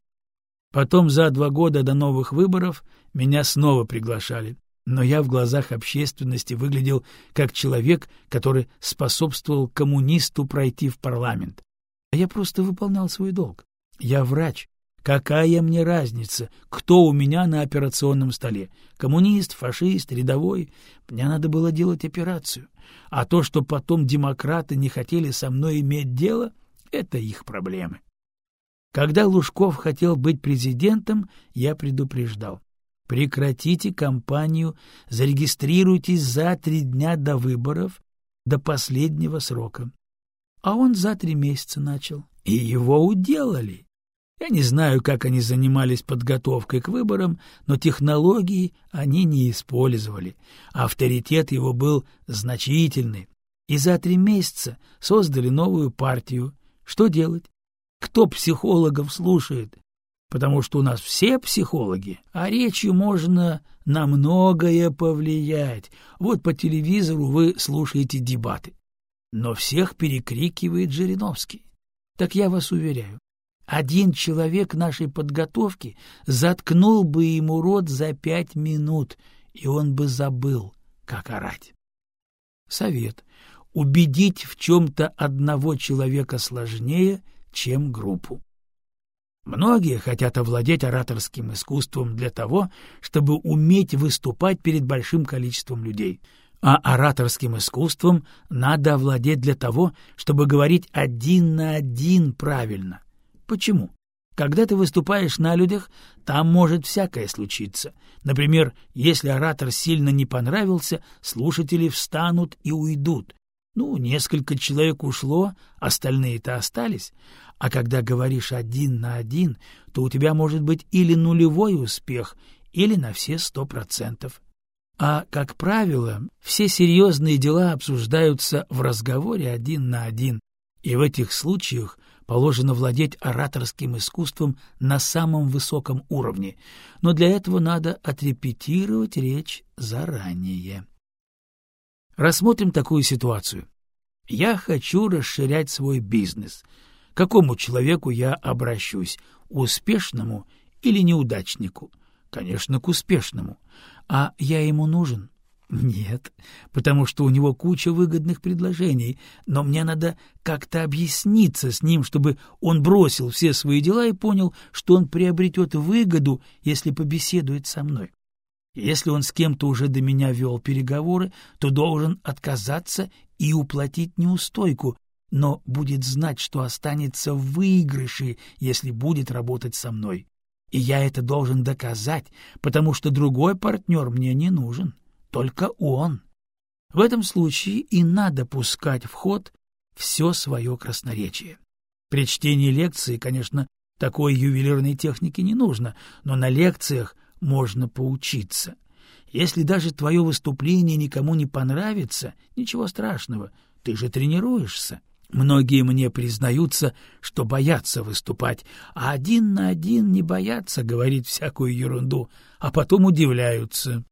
Потом за два года до новых выборов меня снова приглашали, но я в глазах общественности выглядел как человек, который способствовал коммунисту пройти в парламент. А я просто выполнял свой долг. Я врач. Какая мне разница, кто у меня на операционном столе? Коммунист, фашист, рядовой? Мне надо было делать операцию. А то, что потом демократы не хотели со мной иметь дело, это их проблемы. Когда Лужков хотел быть президентом, я предупреждал. Прекратите кампанию, зарегистрируйтесь за три дня до выборов, до последнего срока. А он за три месяца начал, и его уделали. Я не знаю, как они занимались подготовкой к выборам, но технологии они не использовали. Авторитет его был значительный. И за три месяца создали новую партию. Что делать? Кто психологов слушает? Потому что у нас все психологи, а речью можно на многое повлиять. Вот по телевизору вы слушаете дебаты. Но всех перекрикивает Жириновский. Так я вас уверяю, один человек нашей подготовки заткнул бы ему рот за пять минут, и он бы забыл, как орать. Совет. Убедить в чем-то одного человека сложнее — чем группу. Многие хотят овладеть ораторским искусством для того, чтобы уметь выступать перед большим количеством людей. А ораторским искусством надо овладеть для того, чтобы говорить один на один правильно. Почему? Когда ты выступаешь на людях, там может всякое случиться. Например, если оратор сильно не понравился, слушатели встанут и уйдут. Ну, несколько человек ушло, остальные-то остались. А когда говоришь один на один, то у тебя может быть или нулевой успех, или на все сто процентов. А, как правило, все серьезные дела обсуждаются в разговоре один на один, и в этих случаях положено владеть ораторским искусством на самом высоком уровне, но для этого надо отрепетировать речь заранее. Рассмотрим такую ситуацию. Я хочу расширять свой бизнес. К какому человеку я обращусь? Успешному или неудачнику? Конечно, к успешному. А я ему нужен? Нет, потому что у него куча выгодных предложений, но мне надо как-то объясниться с ним, чтобы он бросил все свои дела и понял, что он приобретет выгоду, если побеседует со мной. Если он с кем-то уже до меня вел переговоры, то должен отказаться и уплатить неустойку, но будет знать, что останется в выигрыше, если будет работать со мной. И я это должен доказать, потому что другой партнер мне не нужен, только он. В этом случае и надо пускать в ход все свое красноречие. При чтении лекции, конечно, такой ювелирной техники не нужно, но на лекциях можно поучиться. Если даже твое выступление никому не понравится, ничего страшного, ты же тренируешься. Многие мне признаются, что боятся выступать, а один на один не боятся говорить всякую ерунду, а потом удивляются,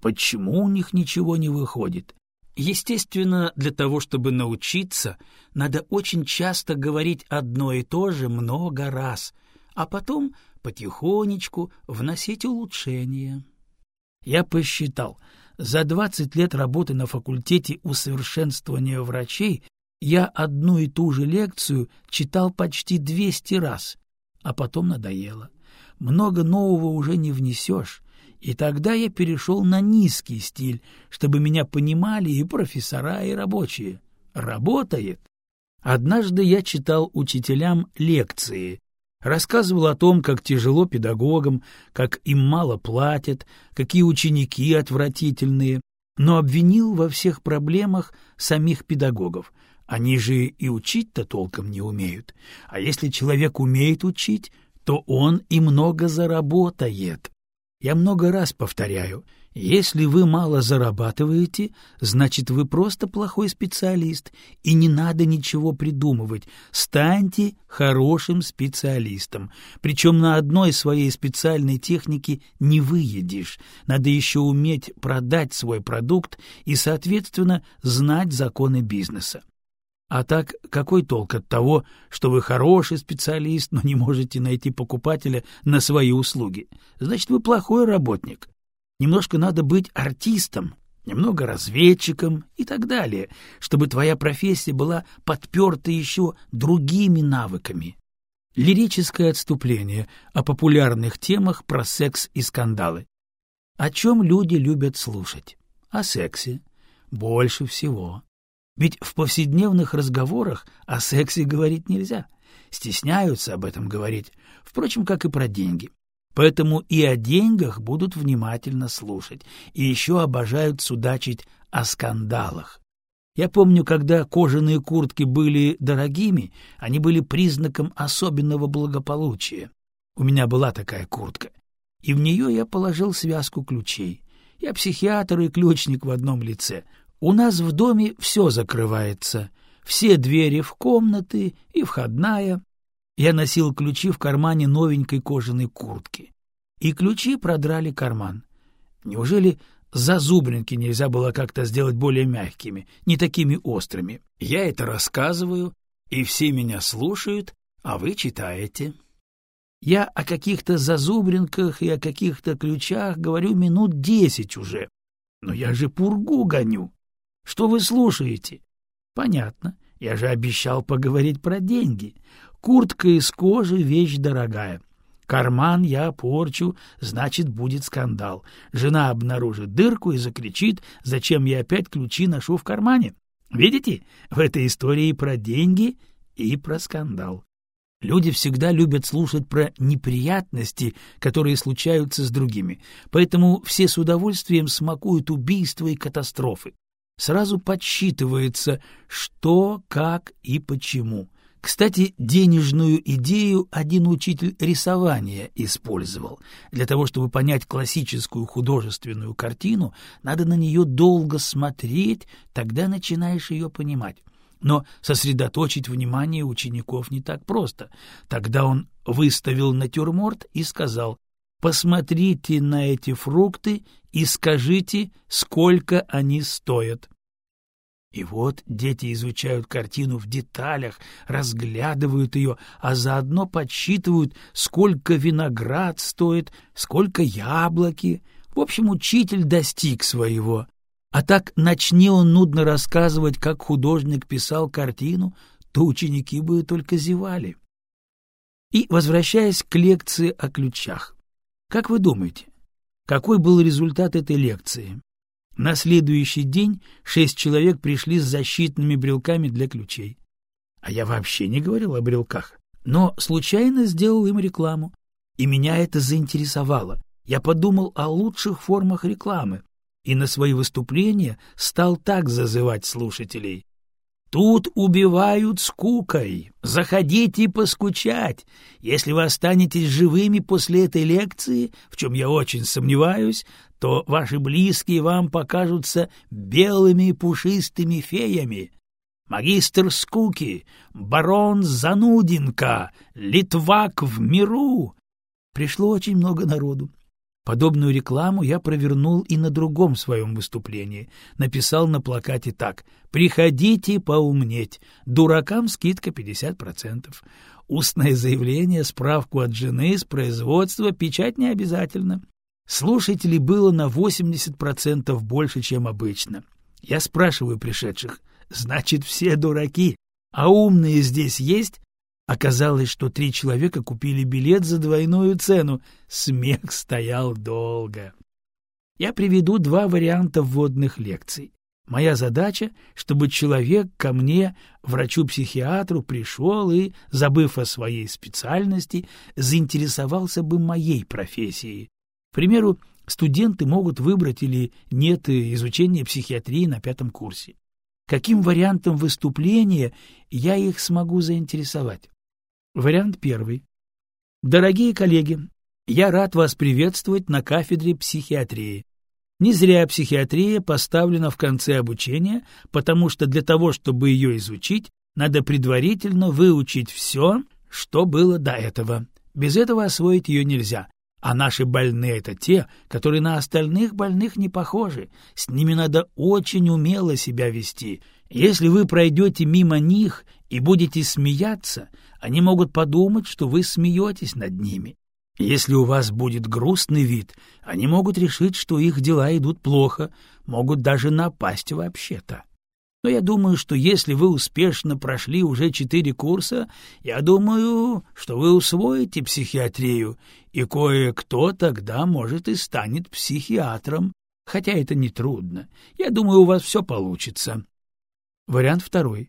почему у них ничего не выходит. Естественно, для того, чтобы научиться, надо очень часто говорить одно и то же много раз, а потом потихонечку вносить улучшения. Я посчитал, за 20 лет работы на факультете усовершенствования врачей я одну и ту же лекцию читал почти 200 раз, а потом надоело. Много нового уже не внесешь, и тогда я перешел на низкий стиль, чтобы меня понимали и профессора, и рабочие. Работает. Однажды я читал учителям лекции, рассказывал о том, как тяжело педагогам, как им мало платят, какие ученики отвратительные, но обвинил во всех проблемах самих педагогов. Они же и учить-то толком не умеют. А если человек умеет учить, то он и много заработает. Я много раз повторяю, если вы мало зарабатываете, значит, вы просто плохой специалист, и не надо ничего придумывать. Станьте хорошим специалистом. Причем на одной своей специальной технике не выедешь. Надо еще уметь продать свой продукт и, соответственно, знать законы бизнеса. А так, какой толк от того, что вы хороший специалист, но не можете найти покупателя на свои услуги? Значит, вы плохой работник. Немножко надо быть артистом, немного разведчиком и так далее, чтобы твоя профессия была подперта еще другими навыками. Лирическое отступление о популярных темах про секс и скандалы. О чем люди любят слушать? О сексе. Больше всего. Ведь в повседневных разговорах о сексе говорить нельзя. Стесняются об этом говорить, впрочем, как и про деньги. Поэтому и о деньгах будут внимательно слушать, и еще обожают судачить о скандалах. Я помню, когда кожаные куртки были дорогими, они были признаком особенного благополучия. У меня была такая куртка, и в нее я положил связку ключей. Я психиатр и ключник в одном лице — у нас в доме все закрывается, все двери в комнаты и входная. Я носил ключи в кармане новенькой кожаной куртки. И ключи продрали карман. Неужели зазубринки нельзя было как-то сделать более мягкими, не такими острыми? Я это рассказываю, и все меня слушают, а вы читаете. Я о каких-то зазубринках и о каких-то ключах говорю минут десять уже. Но я же пургу гоню. Что вы слушаете? Понятно. Я же обещал поговорить про деньги. Куртка из кожи — вещь дорогая. Карман я порчу, значит, будет скандал. Жена обнаружит дырку и закричит, зачем я опять ключи ношу в кармане. Видите, в этой истории про деньги и про скандал. Люди всегда любят слушать про неприятности, которые случаются с другими, поэтому все с удовольствием смакуют убийства и катастрофы сразу подсчитывается, что, как и почему. Кстати, денежную идею один учитель рисования использовал. Для того, чтобы понять классическую художественную картину, надо на нее долго смотреть, тогда начинаешь ее понимать. Но сосредоточить внимание учеников не так просто. Тогда он выставил натюрморт и сказал «Посмотрите на эти фрукты и скажите, сколько они стоят». И вот дети изучают картину в деталях, разглядывают ее, а заодно подсчитывают, сколько виноград стоит, сколько яблоки. В общем, учитель достиг своего. А так начни он нудно рассказывать, как художник писал картину, то ученики бы только зевали. И, возвращаясь к лекции о ключах, как вы думаете, какой был результат этой лекции? На следующий день шесть человек пришли с защитными брелками для ключей. А я вообще не говорил о брелках, но случайно сделал им рекламу. И меня это заинтересовало. Я подумал о лучших формах рекламы и на свои выступления стал так зазывать слушателей. Тут убивают скукой. Заходите поскучать. Если вы останетесь живыми после этой лекции, в чем я очень сомневаюсь, то ваши близкие вам покажутся белыми пушистыми феями. Магистр скуки, барон Занудинка, Литвак в миру. Пришло очень много народу. Подобную рекламу я провернул и на другом своем выступлении. Написал на плакате так «Приходите поумнеть, дуракам скидка 50%. Устное заявление, справку от жены с производства, печать не обязательно. Слушателей было на 80% больше, чем обычно. Я спрашиваю пришедших, значит, все дураки, а умные здесь есть? Оказалось, что три человека купили билет за двойную цену. Смех стоял долго. Я приведу два варианта вводных лекций. Моя задача, чтобы человек ко мне, врачу-психиатру, пришел и, забыв о своей специальности, заинтересовался бы моей профессией. Примеру, студенты могут выбрать или нет изучение психиатрии на пятом курсе. Каким вариантом выступления я их смогу заинтересовать? Вариант первый. Дорогие коллеги, я рад вас приветствовать на кафедре психиатрии. Не зря психиатрия поставлена в конце обучения, потому что для того, чтобы ее изучить, надо предварительно выучить все, что было до этого. Без этого освоить ее нельзя. А наши больные — это те, которые на остальных больных не похожи. С ними надо очень умело себя вести. Если вы пройдете мимо них и будете смеяться, они могут подумать, что вы смеетесь над ними. Если у вас будет грустный вид, они могут решить, что их дела идут плохо, могут даже напасть вообще-то. Но я думаю, что если вы успешно прошли уже четыре курса, я думаю, что вы усвоите психиатрию, и кое-кто тогда, может, и станет психиатром, хотя это не трудно. Я думаю, у вас все получится. Вариант второй.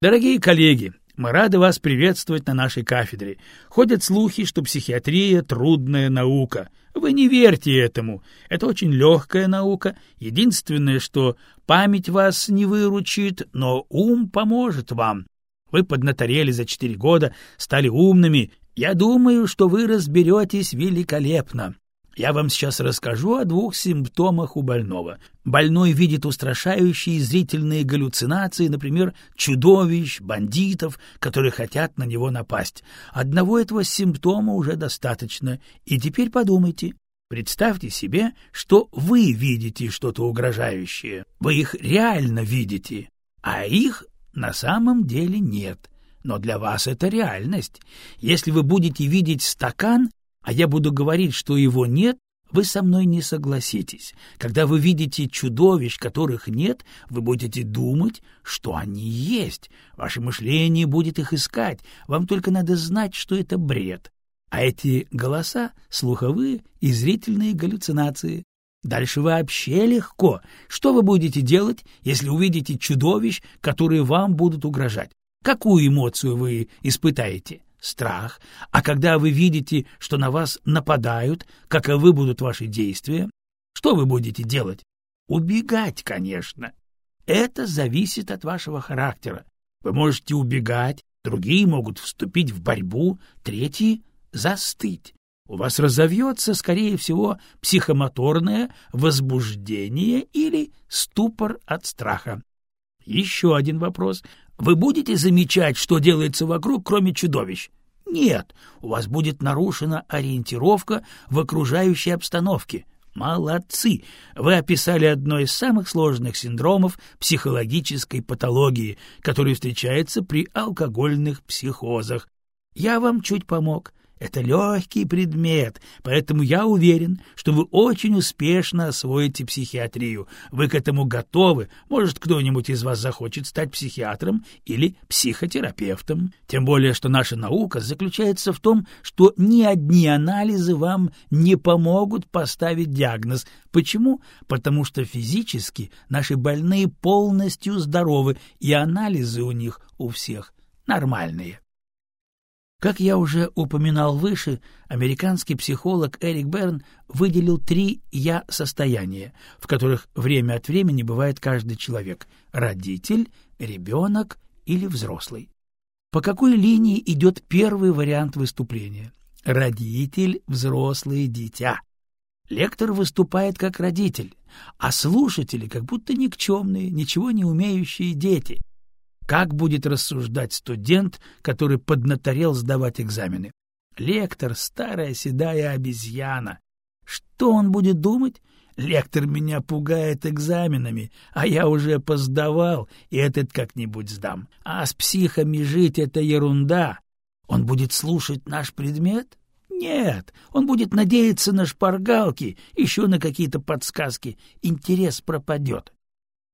Дорогие коллеги, мы рады вас приветствовать на нашей кафедре. Ходят слухи, что психиатрия — трудная наука. Вы не верьте этому. Это очень легкая наука. Единственное, что память вас не выручит, но ум поможет вам. Вы поднаторели за четыре года, стали умными. Я думаю, что вы разберетесь великолепно. Я вам сейчас расскажу о двух симптомах у больного. Больной видит устрашающие зрительные галлюцинации, например, чудовищ, бандитов, которые хотят на него напасть. Одного этого симптома уже достаточно. И теперь подумайте. Представьте себе, что вы видите что-то угрожающее. Вы их реально видите, а их на самом деле нет. Но для вас это реальность. Если вы будете видеть стакан, а я буду говорить, что его нет, вы со мной не согласитесь. Когда вы видите чудовищ, которых нет, вы будете думать, что они есть. Ваше мышление будет их искать. Вам только надо знать, что это бред. А эти голоса — слуховые и зрительные галлюцинации. Дальше вообще легко. Что вы будете делать, если увидите чудовищ, которые вам будут угрожать? Какую эмоцию вы испытаете? страх, а когда вы видите, что на вас нападают, каковы будут ваши действия, что вы будете делать? Убегать, конечно. Это зависит от вашего характера. Вы можете убегать, другие могут вступить в борьбу, третьи — застыть. У вас разовьется, скорее всего, психомоторное возбуждение или ступор от страха. Еще один вопрос. Вы будете замечать, что делается вокруг, кроме чудовищ? Нет, у вас будет нарушена ориентировка в окружающей обстановке. Молодцы! Вы описали одно из самых сложных синдромов психологической патологии, который встречается при алкогольных психозах. Я вам чуть помог. Это легкий предмет, поэтому я уверен, что вы очень успешно освоите психиатрию. Вы к этому готовы. Может, кто-нибудь из вас захочет стать психиатром или психотерапевтом. Тем более, что наша наука заключается в том, что ни одни анализы вам не помогут поставить диагноз. Почему? Потому что физически наши больные полностью здоровы, и анализы у них у всех нормальные. Как я уже упоминал выше, американский психолог Эрик Берн выделил три «я-состояния», в которых время от времени бывает каждый человек — родитель, ребенок или взрослый. По какой линии идет первый вариант выступления? Родитель, взрослый, дитя. Лектор выступает как родитель, а слушатели как будто никчемные, ничего не умеющие дети. Как будет рассуждать студент, который поднаторел сдавать экзамены? Лектор — старая седая обезьяна. Что он будет думать? Лектор меня пугает экзаменами, а я уже поздавал, и этот как-нибудь сдам. А с психами жить — это ерунда. Он будет слушать наш предмет? Нет, он будет надеяться на шпаргалки, еще на какие-то подсказки. Интерес пропадет.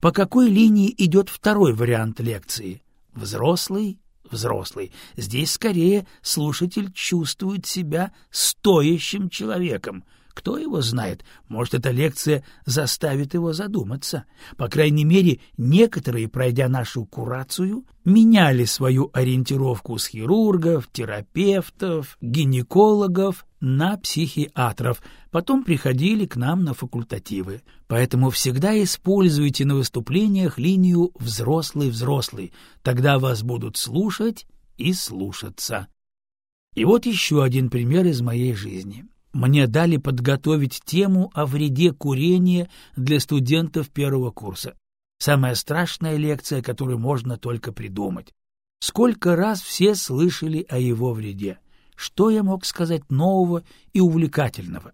По какой линии идет второй вариант лекции? Взрослый? Взрослый. Здесь скорее слушатель чувствует себя стоящим человеком. Кто его знает, может, эта лекция заставит его задуматься. По крайней мере, некоторые, пройдя нашу курацию, меняли свою ориентировку с хирургов, терапевтов, гинекологов на психиатров, потом приходили к нам на факультативы. Поэтому всегда используйте на выступлениях линию «взрослый-взрослый», тогда вас будут слушать и слушаться. И вот еще один пример из моей жизни. Мне дали подготовить тему о вреде курения для студентов первого курса. Самая страшная лекция, которую можно только придумать. Сколько раз все слышали о его вреде? Что я мог сказать нового и увлекательного?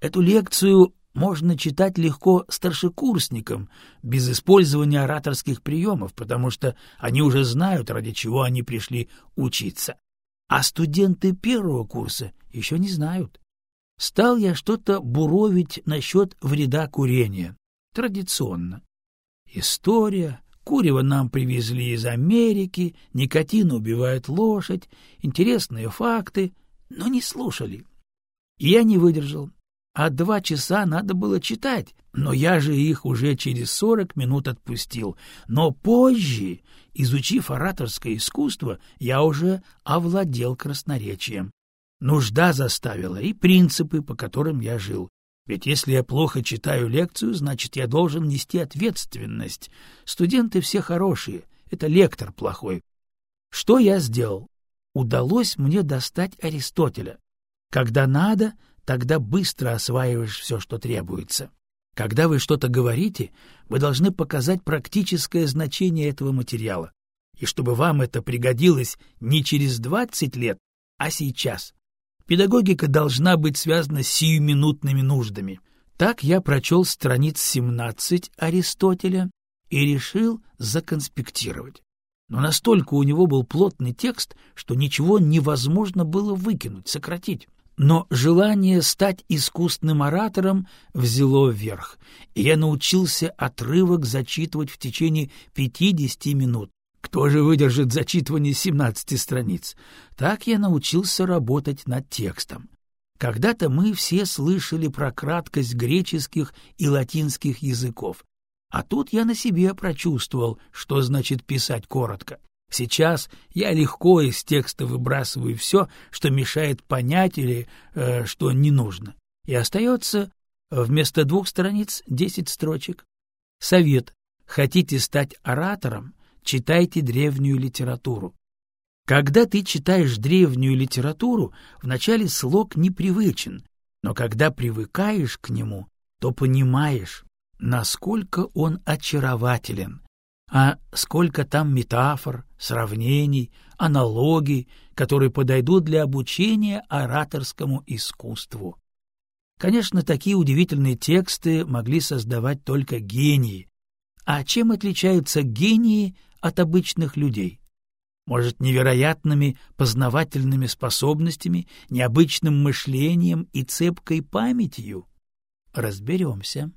Эту лекцию можно читать легко старшекурсникам, без использования ораторских приемов, потому что они уже знают, ради чего они пришли учиться. А студенты первого курса еще не знают. Стал я что-то буровить насчет вреда курения. Традиционно. История. Курево нам привезли из Америки, никотин убивает лошадь, интересные факты, но не слушали. Я не выдержал. А два часа надо было читать, но я же их уже через сорок минут отпустил. Но позже, изучив ораторское искусство, я уже овладел красноречием. Нужда заставила и принципы, по которым я жил. Ведь если я плохо читаю лекцию, значит, я должен нести ответственность. Студенты все хорошие, это лектор плохой. Что я сделал? Удалось мне достать Аристотеля. Когда надо, тогда быстро осваиваешь все, что требуется. Когда вы что-то говорите, вы должны показать практическое значение этого материала. И чтобы вам это пригодилось не через двадцать лет, а сейчас. Педагогика должна быть связана с сиюминутными нуждами. Так я прочел страниц 17 Аристотеля и решил законспектировать. Но настолько у него был плотный текст, что ничего невозможно было выкинуть, сократить. Но желание стать искусным оратором взяло вверх, и я научился отрывок зачитывать в течение 50 минут, кто же выдержит зачитывание семнадцати страниц? Так я научился работать над текстом. Когда-то мы все слышали про краткость греческих и латинских языков. А тут я на себе прочувствовал, что значит писать коротко. Сейчас я легко из текста выбрасываю все, что мешает понять или э, что не нужно. И остается вместо двух страниц десять строчек. Совет. Хотите стать оратором? Читайте древнюю литературу. Когда ты читаешь древнюю литературу, вначале слог непривычен, но когда привыкаешь к нему, то понимаешь, насколько он очарователен, а сколько там метафор, сравнений, аналогий, которые подойдут для обучения ораторскому искусству. Конечно, такие удивительные тексты могли создавать только гении. А чем отличаются гении от обычных людей. Может, невероятными познавательными способностями, необычным мышлением и цепкой памятью? Разберемся.